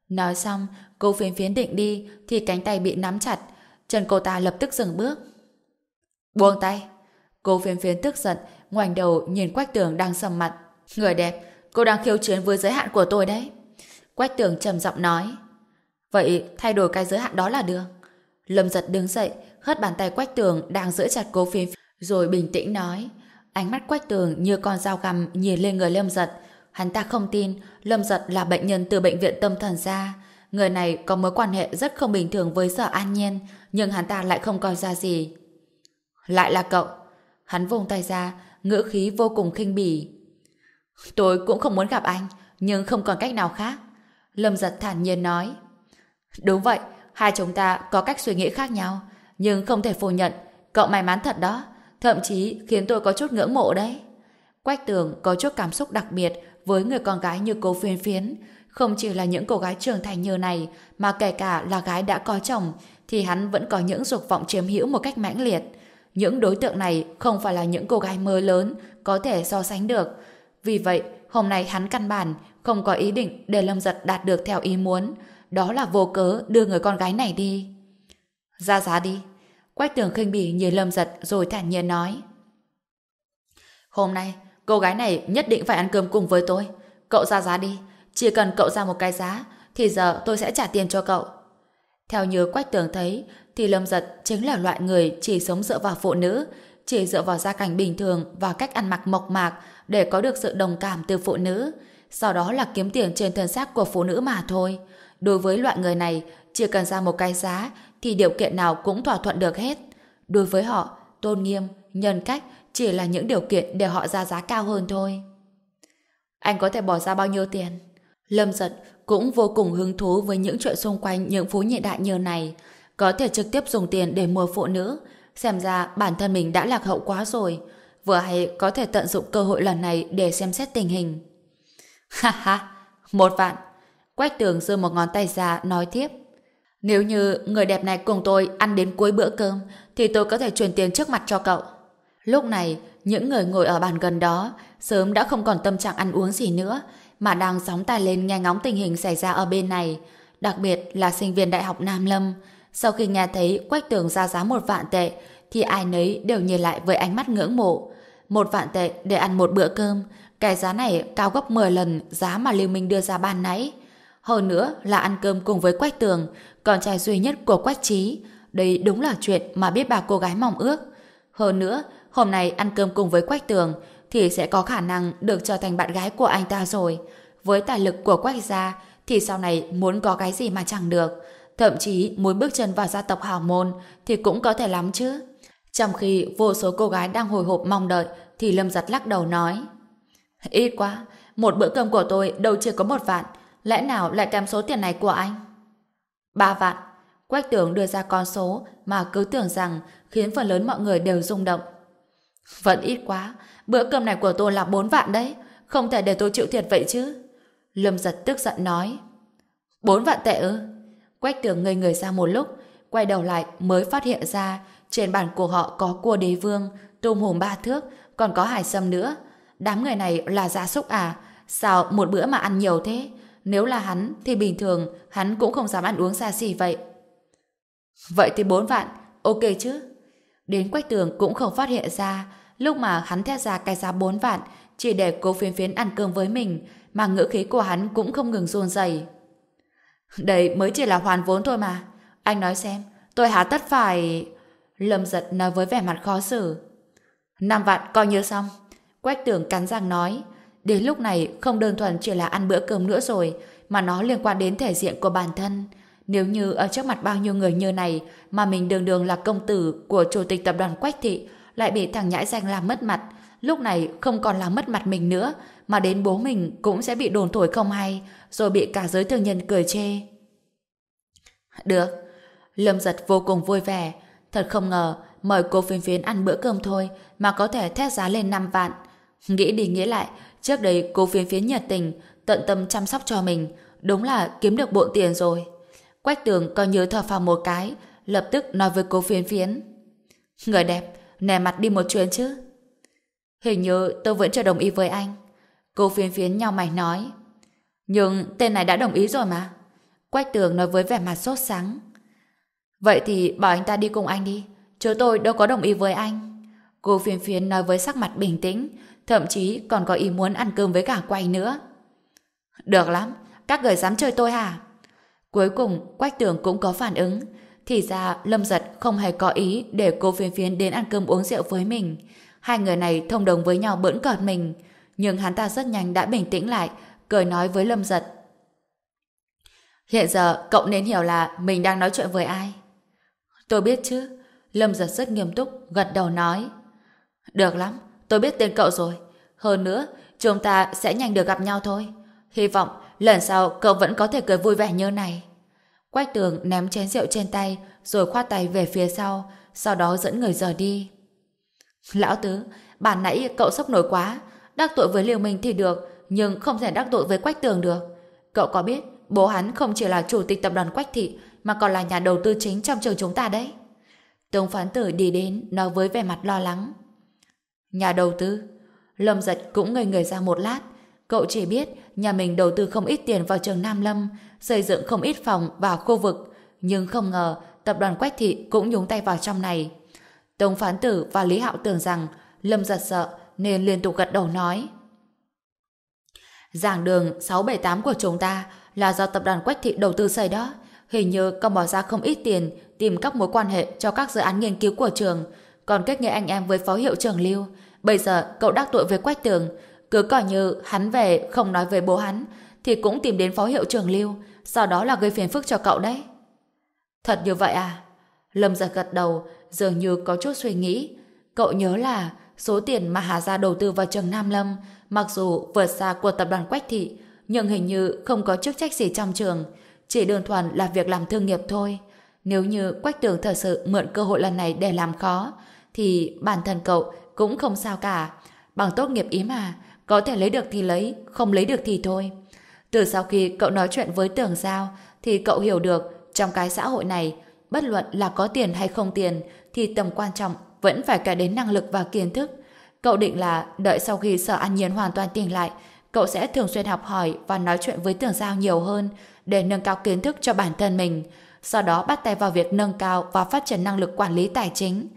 Nói xong, cô phiến phiến định đi, thì cánh tay bị nắm chặt. Chân cô ta lập tức dừng bước. Buông tay. Cô phiên phiên tức giận, ngoảnh đầu nhìn Quách tường đang sầm mặt. Người đẹp, cô đang khiêu chiến với giới hạn của tôi đấy. Quách tường trầm giọng nói. Vậy thay đổi cái giới hạn đó là được. Lâm giật đứng dậy, hất bàn tay quách tường đang giữ chặt cô phiên rồi bình tĩnh nói. Ánh mắt quách tường như con dao găm nhìn lên người Lâm giật. Hắn ta không tin Lâm giật là bệnh nhân từ bệnh viện tâm thần ra. Người này có mối quan hệ rất không bình thường với sở an nhiên, nhưng hắn ta lại không coi ra gì. Lại là cậu. Hắn vùng tay ra, ngữ khí vô cùng khinh bỉ. Tôi cũng không muốn gặp anh, nhưng không còn cách nào khác. Lâm giật thản nhiên nói. Đúng vậy, hai chúng ta có cách suy nghĩ khác nhau, nhưng không thể phủ nhận, cậu may mắn thật đó, thậm chí khiến tôi có chút ngưỡng mộ đấy. Quách tường có chút cảm xúc đặc biệt với người con gái như cô phiên phiến, không chỉ là những cô gái trưởng thành như này, mà kể cả là gái đã có chồng, thì hắn vẫn có những dục vọng chiếm hữu một cách mãnh liệt. Những đối tượng này không phải là những cô gái mơ lớn, có thể so sánh được. Vì vậy, hôm nay hắn căn bản không có ý định để Lâm Giật đạt được theo ý muốn, đó là vô cớ đưa người con gái này đi. Ra giá đi. Quách tường khinh bỉ nhìn Lâm Giật rồi thản nhiên nói. Hôm nay, cô gái này nhất định phải ăn cơm cùng với tôi. Cậu ra giá đi. Chỉ cần cậu ra một cái giá, thì giờ tôi sẽ trả tiền cho cậu. Theo như Quách tường thấy, thì Lâm Giật chính là loại người chỉ sống dựa vào phụ nữ, chỉ dựa vào gia cảnh bình thường và cách ăn mặc mộc mạc để có được sự đồng cảm từ phụ nữ. Sau đó là kiếm tiền trên thân xác của phụ nữ mà thôi. Đối với loại người này, chỉ cần ra một cái giá thì điều kiện nào cũng thỏa thuận được hết. Đối với họ, tôn nghiêm, nhân cách chỉ là những điều kiện để họ ra giá cao hơn thôi. Anh có thể bỏ ra bao nhiêu tiền? Lâm giật cũng vô cùng hứng thú với những chuyện xung quanh những phú nhị đại như này. Có thể trực tiếp dùng tiền để mua phụ nữ. Xem ra bản thân mình đã lạc hậu quá rồi. Vừa hay có thể tận dụng cơ hội lần này để xem xét tình hình. [LAUGHS] Ha ha, một vạn. Quách tường giơ một ngón tay ra nói tiếp. Nếu như người đẹp này cùng tôi ăn đến cuối bữa cơm thì tôi có thể chuyển tiền trước mặt cho cậu. Lúc này, những người ngồi ở bàn gần đó sớm đã không còn tâm trạng ăn uống gì nữa mà đang sóng tài lên nghe ngóng tình hình xảy ra ở bên này. Đặc biệt là sinh viên Đại học Nam Lâm. Sau khi nghe thấy Quách tường ra giá một vạn tệ thì ai nấy đều nhìn lại với ánh mắt ngưỡng mộ. Một vạn tệ để ăn một bữa cơm cái giá này cao gấp 10 lần giá mà Lưu Minh đưa ra ban nãy. Hơn nữa là ăn cơm cùng với Quách Tường, con trai duy nhất của Quách Trí. Đây đúng là chuyện mà biết bà cô gái mong ước. Hơn nữa, hôm nay ăn cơm cùng với Quách Tường thì sẽ có khả năng được trở thành bạn gái của anh ta rồi. Với tài lực của Quách gia thì sau này muốn có cái gì mà chẳng được. Thậm chí muốn bước chân vào gia tộc hào môn thì cũng có thể lắm chứ. Trong khi vô số cô gái đang hồi hộp mong đợi thì Lâm giật lắc đầu nói Ít quá, một bữa cơm của tôi đâu chưa có một vạn lẽ nào lại kém số tiền này của anh? Ba vạn. Quách tưởng đưa ra con số mà cứ tưởng rằng khiến phần lớn mọi người đều rung động. Vẫn ít quá, bữa cơm này của tôi là bốn vạn đấy, không thể để tôi chịu thiệt vậy chứ. Lâm giật tức giận nói. Bốn vạn tệ ư? Quách Tường ngây người ra một lúc, quay đầu lại mới phát hiện ra trên bàn của họ có cua đế vương, tôm hùm ba thước, còn có hải sâm nữa. Đám người này là gia súc à? Sao một bữa mà ăn nhiều thế? Nếu là hắn thì bình thường hắn cũng không dám ăn uống xa xỉ vậy. Vậy thì bốn vạn, ok chứ? Đến quách tường cũng không phát hiện ra lúc mà hắn thét ra cái giá bốn vạn chỉ để cố phiến phiến ăn cơm với mình mà ngữ khí của hắn cũng không ngừng run rẩy. Đây mới chỉ là hoàn vốn thôi mà. Anh nói xem, tôi há tất phải... Lâm giật nói với vẻ mặt khó xử. Năm vạn coi như xong. Quách tưởng cắn răng nói. Đến lúc này không đơn thuần chỉ là ăn bữa cơm nữa rồi, mà nó liên quan đến thể diện của bản thân. Nếu như ở trước mặt bao nhiêu người như này mà mình đường đường là công tử của chủ tịch tập đoàn Quách Thị lại bị thằng nhãi danh làm mất mặt, lúc này không còn là mất mặt mình nữa, mà đến bố mình cũng sẽ bị đồn thổi không hay, rồi bị cả giới thương nhân cười chê. Được. Lâm giật vô cùng vui vẻ. Thật không ngờ, mời cô phiên phiến ăn bữa cơm thôi mà có thể thét giá lên 5 vạn. Nghĩ đi nghĩ lại, trước đây cô phiến phiến nhiệt tình, tận tâm chăm sóc cho mình, đúng là kiếm được bộ tiền rồi. Quách tường coi nhớ thở phào một cái, lập tức nói với cô phiến phiến. Người đẹp, nè mặt đi một chuyến chứ. Hình như tôi vẫn chưa đồng ý với anh. Cô phiến phiến nhau mày nói. Nhưng tên này đã đồng ý rồi mà. Quách tường nói với vẻ mặt sốt sáng. Vậy thì bảo anh ta đi cùng anh đi. Chứ tôi đâu có đồng ý với anh. Cô phiến phiến nói với sắc mặt bình tĩnh, thậm chí còn có ý muốn ăn cơm với cả quay nữa. Được lắm, các người dám chơi tôi hả? Cuối cùng, Quách Tường cũng có phản ứng. Thì ra, Lâm Giật không hề có ý để cô phiên phiến đến ăn cơm uống rượu với mình. Hai người này thông đồng với nhau bỡn cợt mình. Nhưng hắn ta rất nhanh đã bình tĩnh lại, cười nói với Lâm Giật. Hiện giờ, cậu nên hiểu là mình đang nói chuyện với ai. Tôi biết chứ. Lâm Giật rất nghiêm túc, gật đầu nói. Được lắm, tôi biết tên cậu rồi. Hơn nữa, chúng ta sẽ nhanh được gặp nhau thôi. Hy vọng lần sau cậu vẫn có thể cười vui vẻ như này. Quách tường ném chén rượu trên tay rồi khoát tay về phía sau sau đó dẫn người rời đi. Lão Tứ, bản nãy cậu sốc nổi quá đắc tội với Liêu mình thì được nhưng không thể đắc tội với Quách tường được. Cậu có biết bố hắn không chỉ là chủ tịch tập đoàn Quách Thị mà còn là nhà đầu tư chính trong trường chúng ta đấy. Tống phán tử đi đến nói với vẻ mặt lo lắng. Nhà đầu tư? Lâm giật cũng ngây người ra một lát Cậu chỉ biết nhà mình đầu tư không ít tiền vào trường Nam Lâm, xây dựng không ít phòng và khu vực, nhưng không ngờ tập đoàn Quách Thị cũng nhúng tay vào trong này. Tống Phán Tử và Lý Hạo tưởng rằng Lâm giật sợ nên liên tục gật đầu nói. Giảng đường 678 của chúng ta là do tập đoàn Quách Thị đầu tư xây đó. Hình như cậu bỏ ra không ít tiền tìm các mối quan hệ cho các dự án nghiên cứu của trường, còn kết nghĩa anh em với phó hiệu trưởng Lưu. Bây giờ cậu đắc tội với Quách Tường, cứ coi như hắn về không nói về bố hắn, thì cũng tìm đến phó hiệu trưởng Lưu, sau đó là gây phiền phức cho cậu đấy. Thật như vậy à? Lâm giật gật đầu, dường như có chút suy nghĩ. Cậu nhớ là số tiền mà Hà Gia đầu tư vào trường Nam Lâm, mặc dù vượt xa của tập đoàn Quách Thị, nhưng hình như không có chức trách gì trong trường, chỉ đơn thuần là việc làm thương nghiệp thôi. Nếu như Quách Tường thật sự mượn cơ hội lần này để làm khó, thì bản thân cậu cũng không sao cả. Bằng tốt nghiệp ý mà, có thể lấy được thì lấy, không lấy được thì thôi. Từ sau khi cậu nói chuyện với tường Giao, thì cậu hiểu được trong cái xã hội này, bất luận là có tiền hay không tiền, thì tầm quan trọng vẫn phải kể đến năng lực và kiến thức. Cậu định là đợi sau khi sở an nhiên hoàn toàn tỉnh lại, cậu sẽ thường xuyên học hỏi và nói chuyện với Tưởng Giao nhiều hơn để nâng cao kiến thức cho bản thân mình, sau đó bắt tay vào việc nâng cao và phát triển năng lực quản lý tài chính.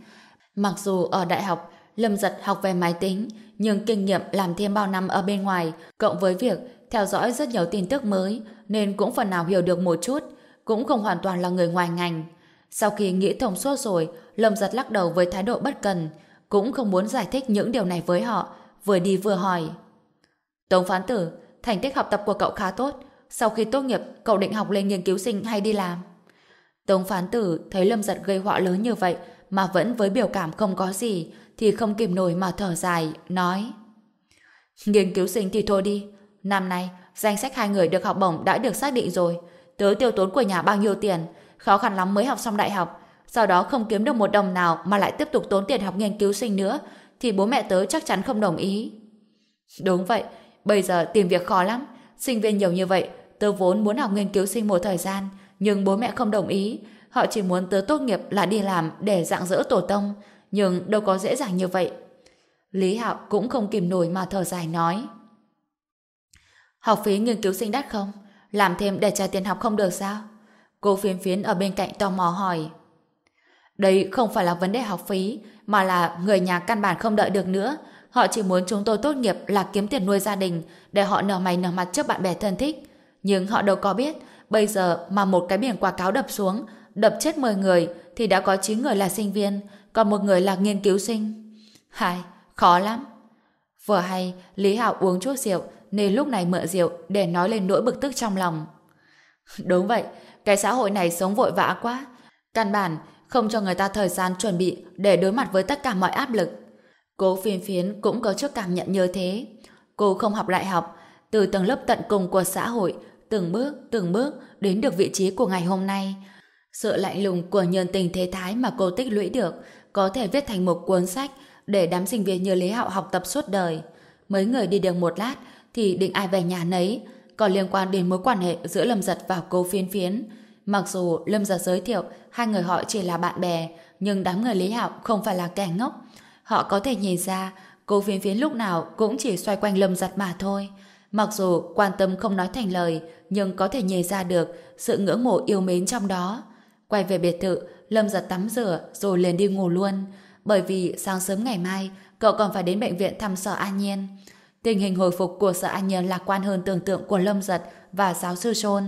Mặc dù ở đại học, Lâm Giật học về máy tính, nhưng kinh nghiệm làm thêm bao năm ở bên ngoài, cộng với việc theo dõi rất nhiều tin tức mới, nên cũng phần nào hiểu được một chút, cũng không hoàn toàn là người ngoài ngành. Sau khi nghĩ thông suốt rồi, Lâm giật lắc đầu với thái độ bất cần, cũng không muốn giải thích những điều này với họ, vừa đi vừa hỏi. Tống phán tử, thành tích học tập của cậu khá tốt, Sau khi tốt nghiệp, cậu định học lên nghiên cứu sinh hay đi làm? Tống phán tử thấy Lâm giật gây họa lớn như vậy mà vẫn với biểu cảm không có gì thì không kìm nổi mà thở dài, nói Nghiên cứu sinh thì thôi đi. Năm nay, danh sách hai người được học bổng đã được xác định rồi. Tớ tiêu tốn của nhà bao nhiêu tiền, khó khăn lắm mới học xong đại học. Sau đó không kiếm được một đồng nào mà lại tiếp tục tốn tiền học nghiên cứu sinh nữa, thì bố mẹ tớ chắc chắn không đồng ý. Đúng vậy, bây giờ tìm việc khó lắm. Sinh viên nhiều như vậy, tớ vốn muốn học nghiên cứu sinh một thời gian, nhưng bố mẹ không đồng ý. Họ chỉ muốn tớ tốt nghiệp là đi làm để dạng dỡ tổ tông, nhưng đâu có dễ dàng như vậy. Lý Hạo cũng không kìm nổi mà thở dài nói. Học phí nghiên cứu sinh đắt không? Làm thêm để trả tiền học không được sao? Cô phiến phiến ở bên cạnh tò mò hỏi. Đây không phải là vấn đề học phí, mà là người nhà căn bản không đợi được nữa. Họ chỉ muốn chúng tôi tốt nghiệp là kiếm tiền nuôi gia đình, để họ nở mày nở mặt trước bạn bè thân thích. Nhưng họ đâu có biết, bây giờ mà một cái biển quảng cáo đập xuống, đập chết 10 người, thì đã có 9 người là sinh viên, còn một người là nghiên cứu sinh. Hai, khó lắm. Vừa hay, Lý Hạo uống chút rượu, nên lúc này mượn rượu để nói lên nỗi bực tức trong lòng. [LAUGHS] Đúng vậy, cái xã hội này sống vội vã quá. Căn bản, không cho người ta thời gian chuẩn bị để đối mặt với tất cả mọi áp lực. Cô phiên phiến cũng có chút cảm nhận như thế. Cô không học đại học, từ tầng lớp tận cùng của xã hội, từng bước, từng bước đến được vị trí của ngày hôm nay. Sự lạnh lùng của nhân tình thế thái mà cô tích lũy được có thể viết thành một cuốn sách để đám sinh viên như Lý Hạo học tập suốt đời. Mấy người đi được một lát thì định ai về nhà nấy, còn liên quan đến mối quan hệ giữa Lâm Giật và cô phiến phiến. Mặc dù Lâm Giật giới thiệu hai người họ chỉ là bạn bè, nhưng đám người Lý Hạo không phải là kẻ ngốc. Họ có thể nhìn ra cô phiến phiến lúc nào cũng chỉ xoay quanh Lâm Giật mà thôi. Mặc dù quan tâm không nói thành lời, nhưng có thể nhìn ra được sự ngưỡng mộ yêu mến trong đó. Quay về biệt thự, Lâm Giật tắm rửa rồi liền đi ngủ luôn bởi vì sáng sớm ngày mai cậu còn phải đến bệnh viện thăm sở An Nhiên. Tình hình hồi phục của sở An Nhiên lạc quan hơn tưởng tượng của Lâm Giật và giáo sư Sôn.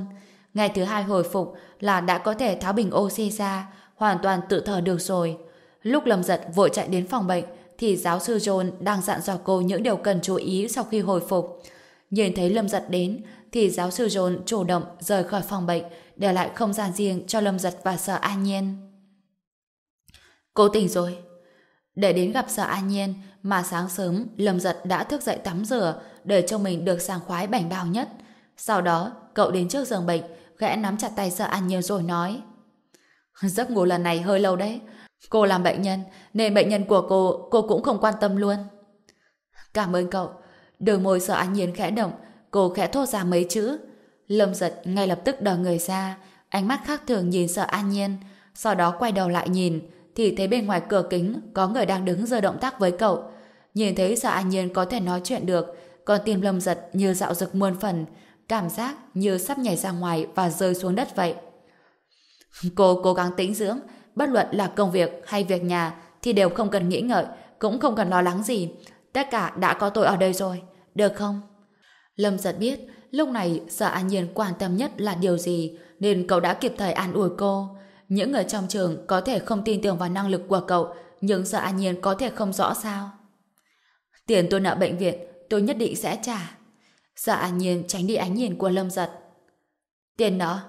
Ngày thứ hai hồi phục là đã có thể tháo bình oxy ra, hoàn toàn tự thở được rồi. Lúc Lâm Giật vội chạy đến phòng bệnh thì giáo sư John đang dặn dò cô những điều cần chú ý sau khi hồi phục. Nhìn thấy Lâm Giật đến thì giáo sư John chủ động rời khỏi phòng bệnh để lại không gian riêng cho Lâm Giật và sở An Nhiên. Cô tỉnh rồi. Để đến gặp sở an nhiên mà sáng sớm Lâm Giật đã thức dậy tắm rửa để cho mình được sàng khoái bảnh bao nhất. Sau đó, cậu đến trước giường bệnh gã nắm chặt tay sở an nhiên rồi nói [LAUGHS] Giấc ngủ lần này hơi lâu đấy. Cô làm bệnh nhân nên bệnh nhân của cô cô cũng không quan tâm luôn. Cảm ơn cậu. Đôi môi sở an nhiên khẽ động cô khẽ thốt ra mấy chữ. Lâm Giật ngay lập tức đờ người ra ánh mắt khác thường nhìn sở an nhiên sau đó quay đầu lại nhìn thì thấy bên ngoài cửa kính có người đang đứng giơ động tác với cậu. Nhìn thấy sợ an nhiên có thể nói chuyện được, còn tim lâm giật như dạo rực muôn phần, cảm giác như sắp nhảy ra ngoài và rơi xuống đất vậy. Cô cố gắng tĩnh dưỡng, bất luận là công việc hay việc nhà thì đều không cần nghĩ ngợi, cũng không cần lo lắng gì. Tất cả đã có tôi ở đây rồi, được không? Lâm giật biết, lúc này sợ an nhiên quan tâm nhất là điều gì, nên cậu đã kịp thời an ủi cô. Những người trong trường có thể không tin tưởng vào năng lực của cậu, nhưng sợ An Nhiên có thể không rõ sao. Tiền tôi nợ bệnh viện, tôi nhất định sẽ trả. Sợ An Nhiên tránh đi ánh nhìn của Lâm Giật. Tiền nợ?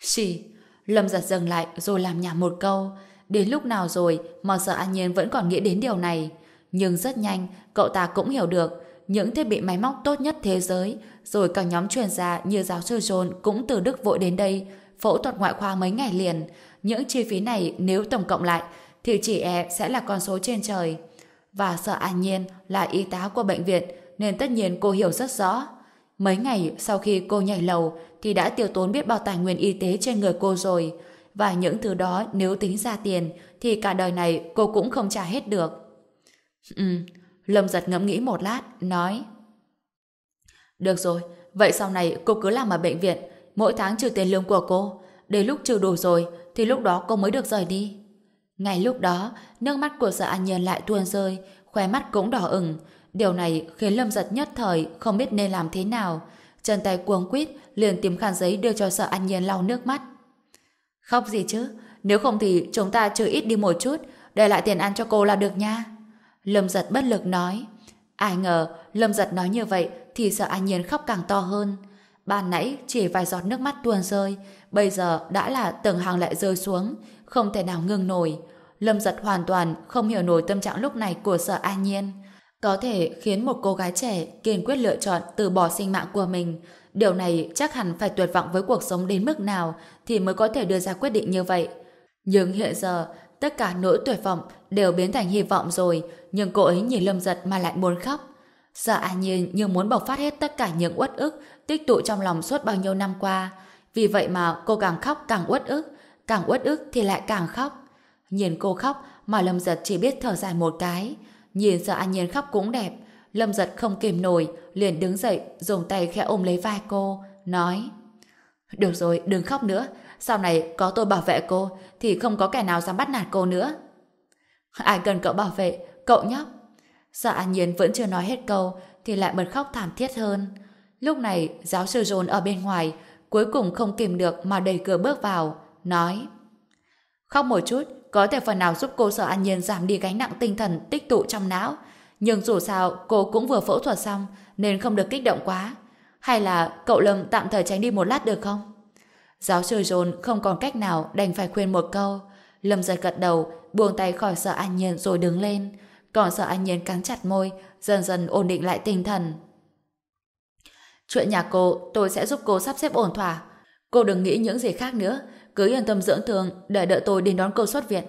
Xì. Lâm Giật dừng lại rồi làm nhảm một câu. Đến lúc nào rồi mà sợ An Nhiên vẫn còn nghĩ đến điều này. Nhưng rất nhanh, cậu ta cũng hiểu được những thiết bị máy móc tốt nhất thế giới, rồi cả nhóm chuyên gia như giáo sư John cũng từ Đức vội đến đây phẫu thuật ngoại khoa mấy ngày liền. Những chi phí này nếu tổng cộng lại thì chỉ e sẽ là con số trên trời. Và sợ An Nhiên là y tá của bệnh viện nên tất nhiên cô hiểu rất rõ. Mấy ngày sau khi cô nhảy lầu thì đã tiêu tốn biết bao tài nguyên y tế trên người cô rồi. Và những thứ đó nếu tính ra tiền thì cả đời này cô cũng không trả hết được. Ừ, Lâm giật ngẫm nghĩ một lát, nói Được rồi, vậy sau này cô cứ làm ở bệnh viện mỗi tháng trừ tiền lương của cô. Đến lúc trừ đủ rồi, thì lúc đó cô mới được rời đi. Ngay lúc đó, nước mắt của sở an nhiên lại tuôn rơi, khóe mắt cũng đỏ ửng. Điều này khiến Lâm giật nhất thời không biết nên làm thế nào. Chân tay cuống quýt liền tìm khăn giấy đưa cho sở an nhiên lau nước mắt. Khóc gì chứ? Nếu không thì chúng ta trừ ít đi một chút, để lại tiền ăn cho cô là được nha. Lâm giật bất lực nói. Ai ngờ, Lâm giật nói như vậy thì sợ an nhiên khóc càng to hơn. Ban nãy chỉ vài giọt nước mắt tuôn rơi, bây giờ đã là từng hàng lại rơi xuống, không thể nào ngừng nổi. Lâm giật hoàn toàn không hiểu nổi tâm trạng lúc này của sở an nhiên. Có thể khiến một cô gái trẻ kiên quyết lựa chọn từ bỏ sinh mạng của mình. Điều này chắc hẳn phải tuyệt vọng với cuộc sống đến mức nào thì mới có thể đưa ra quyết định như vậy. Nhưng hiện giờ, tất cả nỗi tuyệt vọng đều biến thành hy vọng rồi, nhưng cô ấy nhìn Lâm Giật mà lại muốn khóc sợ An Nhiên như muốn bộc phát hết tất cả những uất ức tích tụ trong lòng suốt bao nhiêu năm qua. Vì vậy mà cô càng khóc càng uất ức, càng uất ức thì lại càng khóc. Nhìn cô khóc mà Lâm Giật chỉ biết thở dài một cái. Nhìn sợ An Nhiên khóc cũng đẹp. Lâm Giật không kìm nổi, liền đứng dậy, dùng tay khẽ ôm lấy vai cô, nói Được rồi, đừng khóc nữa. Sau này có tôi bảo vệ cô, thì không có kẻ nào dám bắt nạt cô nữa. Ai cần cậu bảo vệ, cậu nhóc. Sở An Nhiên vẫn chưa nói hết câu, thì lại bật khóc thảm thiết hơn. Lúc này, giáo sư John ở bên ngoài, cuối cùng không kìm được mà đẩy cửa bước vào, nói Khóc một chút, có thể phần nào giúp cô Sở An Nhiên giảm đi gánh nặng tinh thần tích tụ trong não. Nhưng dù sao, cô cũng vừa phẫu thuật xong, nên không được kích động quá. Hay là cậu Lâm tạm thời tránh đi một lát được không? Giáo sư John không còn cách nào đành phải khuyên một câu. Lâm giật gật đầu, buông tay khỏi Sở An Nhiên rồi đứng lên. Còn Sở An Nhiên cắn chặt môi, dần dần ổn định lại tinh thần. Chuyện nhà cô, tôi sẽ giúp cô sắp xếp ổn thỏa. Cô đừng nghĩ những gì khác nữa, cứ yên tâm dưỡng thương để đợi tôi đến đón cô xuất viện.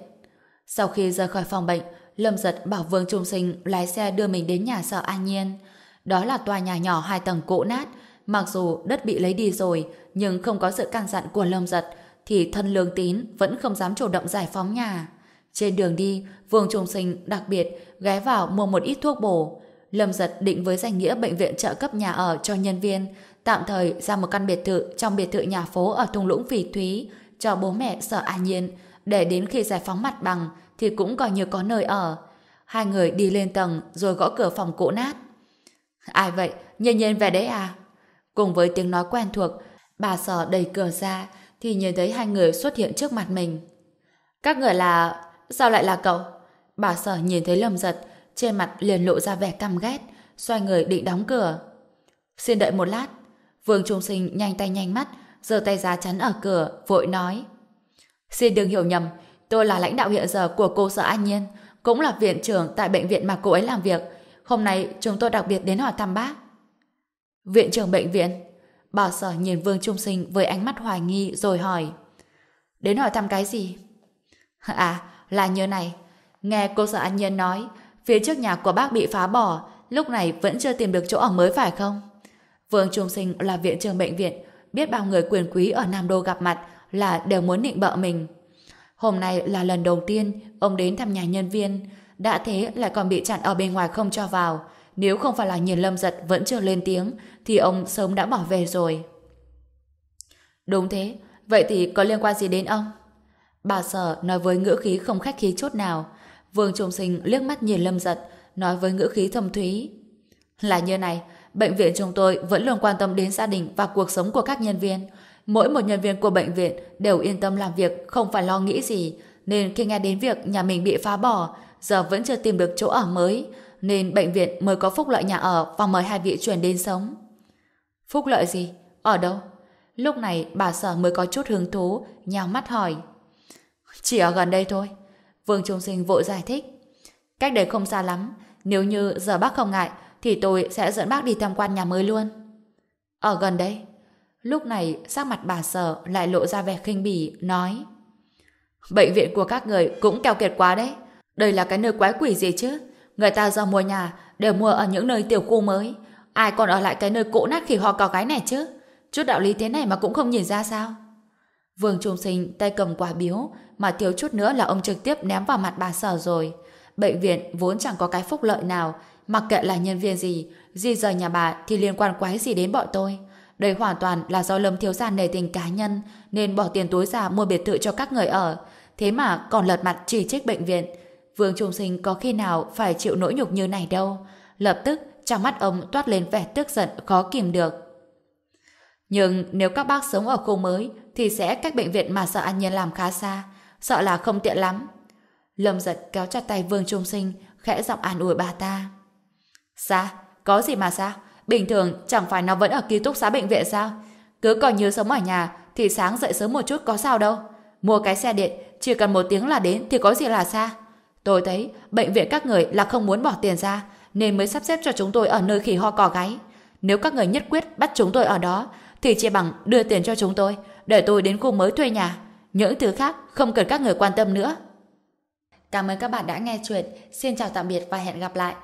Sau khi rời khỏi phòng bệnh, Lâm Giật bảo Vương Trung Sinh lái xe đưa mình đến nhà sở An Nhiên. Đó là tòa nhà nhỏ hai tầng cỗ nát, mặc dù đất bị lấy đi rồi, nhưng không có sự can dặn của Lâm Giật, thì thân lương tín vẫn không dám chủ động giải phóng nhà. Trên đường đi, Vương Trung Sinh đặc biệt ghé vào mua một ít thuốc bổ. Lâm Giật định với danh nghĩa bệnh viện trợ cấp nhà ở cho nhân viên, tạm thời ra một căn biệt thự trong biệt thự nhà phố ở thung lũng Phỉ Thúy cho bố mẹ sở an nhiên, để đến khi giải phóng mặt bằng thì cũng coi như có nơi ở. Hai người đi lên tầng rồi gõ cửa phòng cũ nát. Ai vậy? Nhiên nhiên về đấy à? Cùng với tiếng nói quen thuộc, bà sở đẩy cửa ra thì nhìn thấy hai người xuất hiện trước mặt mình. Các người là... Sao lại là cậu? Bà sở nhìn thấy lâm giật, trên mặt liền lộ ra vẻ căm ghét, xoay người định đóng cửa. Xin đợi một lát. Vương Trung Sinh nhanh tay nhanh mắt, giơ tay ra chắn ở cửa, vội nói. Xin đừng hiểu nhầm, tôi là lãnh đạo hiện giờ của cô sở An Nhiên, cũng là viện trưởng tại bệnh viện mà cô ấy làm việc. Hôm nay chúng tôi đặc biệt đến hỏi thăm bác. Viện trưởng bệnh viện? Bà sở nhìn Vương Trung Sinh với ánh mắt hoài nghi rồi hỏi. Đến hỏi thăm cái gì? À, là như này. Nghe cô sở An Nhiên nói, phía trước nhà của bác bị phá bỏ, lúc này vẫn chưa tìm được chỗ ở mới phải không? Vương Trung Sinh là viện trưởng bệnh viện, biết bao người quyền quý ở Nam Đô gặp mặt là đều muốn nịnh bợ mình. Hôm nay là lần đầu tiên ông đến thăm nhà nhân viên, đã thế lại còn bị chặn ở bên ngoài không cho vào. Nếu không phải là nhìn lâm giật vẫn chưa lên tiếng, thì ông sớm đã bỏ về rồi. Đúng thế, vậy thì có liên quan gì đến ông? Bà sở nói với ngữ khí không khách khí chút nào. Vương Trung Sinh liếc mắt nhìn lâm giật, nói với ngữ khí thâm thúy. Là như này, bệnh viện chúng tôi vẫn luôn quan tâm đến gia đình và cuộc sống của các nhân viên. Mỗi một nhân viên của bệnh viện đều yên tâm làm việc, không phải lo nghĩ gì. Nên khi nghe đến việc nhà mình bị phá bỏ, giờ vẫn chưa tìm được chỗ ở mới, nên bệnh viện mới có phúc lợi nhà ở và mời hai vị chuyển đến sống. Phúc lợi gì? Ở đâu? Lúc này bà sở mới có chút hứng thú, nhào mắt hỏi. Chỉ ở gần đây thôi. Vương Trung Sinh vội giải thích. Cách đây không xa lắm, nếu như giờ bác không ngại, thì tôi sẽ dẫn bác đi tham quan nhà mới luôn. Ở gần đây. Lúc này, sắc mặt bà sở lại lộ ra vẻ khinh bỉ, nói Bệnh viện của các người cũng keo kiệt quá đấy. Đây là cái nơi quái quỷ gì chứ? Người ta do mua nhà đều mua ở những nơi tiểu khu mới. Ai còn ở lại cái nơi cũ nát khi họ có cái này chứ? Chút đạo lý thế này mà cũng không nhìn ra sao? Vương Trung Sinh tay cầm quả biếu mà thiếu chút nữa là ông trực tiếp ném vào mặt bà sở rồi. Bệnh viện vốn chẳng có cái phúc lợi nào Mặc kệ là nhân viên gì, di rời nhà bà thì liên quan quái gì đến bọn tôi. Đây hoàn toàn là do Lâm Thiếu Gia nề tình cá nhân nên bỏ tiền túi ra mua biệt thự cho các người ở. Thế mà còn lật mặt chỉ trích bệnh viện. Vương Trung Sinh có khi nào phải chịu nỗi nhục như này đâu. Lập tức trong mắt ông toát lên vẻ tức giận khó kìm được. Nhưng nếu các bác sống ở khu mới thì sẽ cách bệnh viện mà sợ An Nhiên làm khá xa. Sợ là không tiện lắm. Lâm giật kéo chặt tay Vương Trung Sinh khẽ giọng an ủi bà ta. Xa, có gì mà sao? Bình thường chẳng phải nó vẫn ở ký túc xá bệnh viện sao? Cứ còn như sống ở nhà thì sáng dậy sớm một chút có sao đâu. Mua cái xe điện chỉ cần một tiếng là đến thì có gì là xa. Tôi thấy bệnh viện các người là không muốn bỏ tiền ra nên mới sắp xếp cho chúng tôi ở nơi khỉ ho cò gáy. Nếu các người nhất quyết bắt chúng tôi ở đó thì chỉ bằng đưa tiền cho chúng tôi, để tôi đến khu mới thuê nhà. Những thứ khác không cần các người quan tâm nữa. Cảm ơn các bạn đã nghe chuyện. Xin chào tạm biệt và hẹn gặp lại.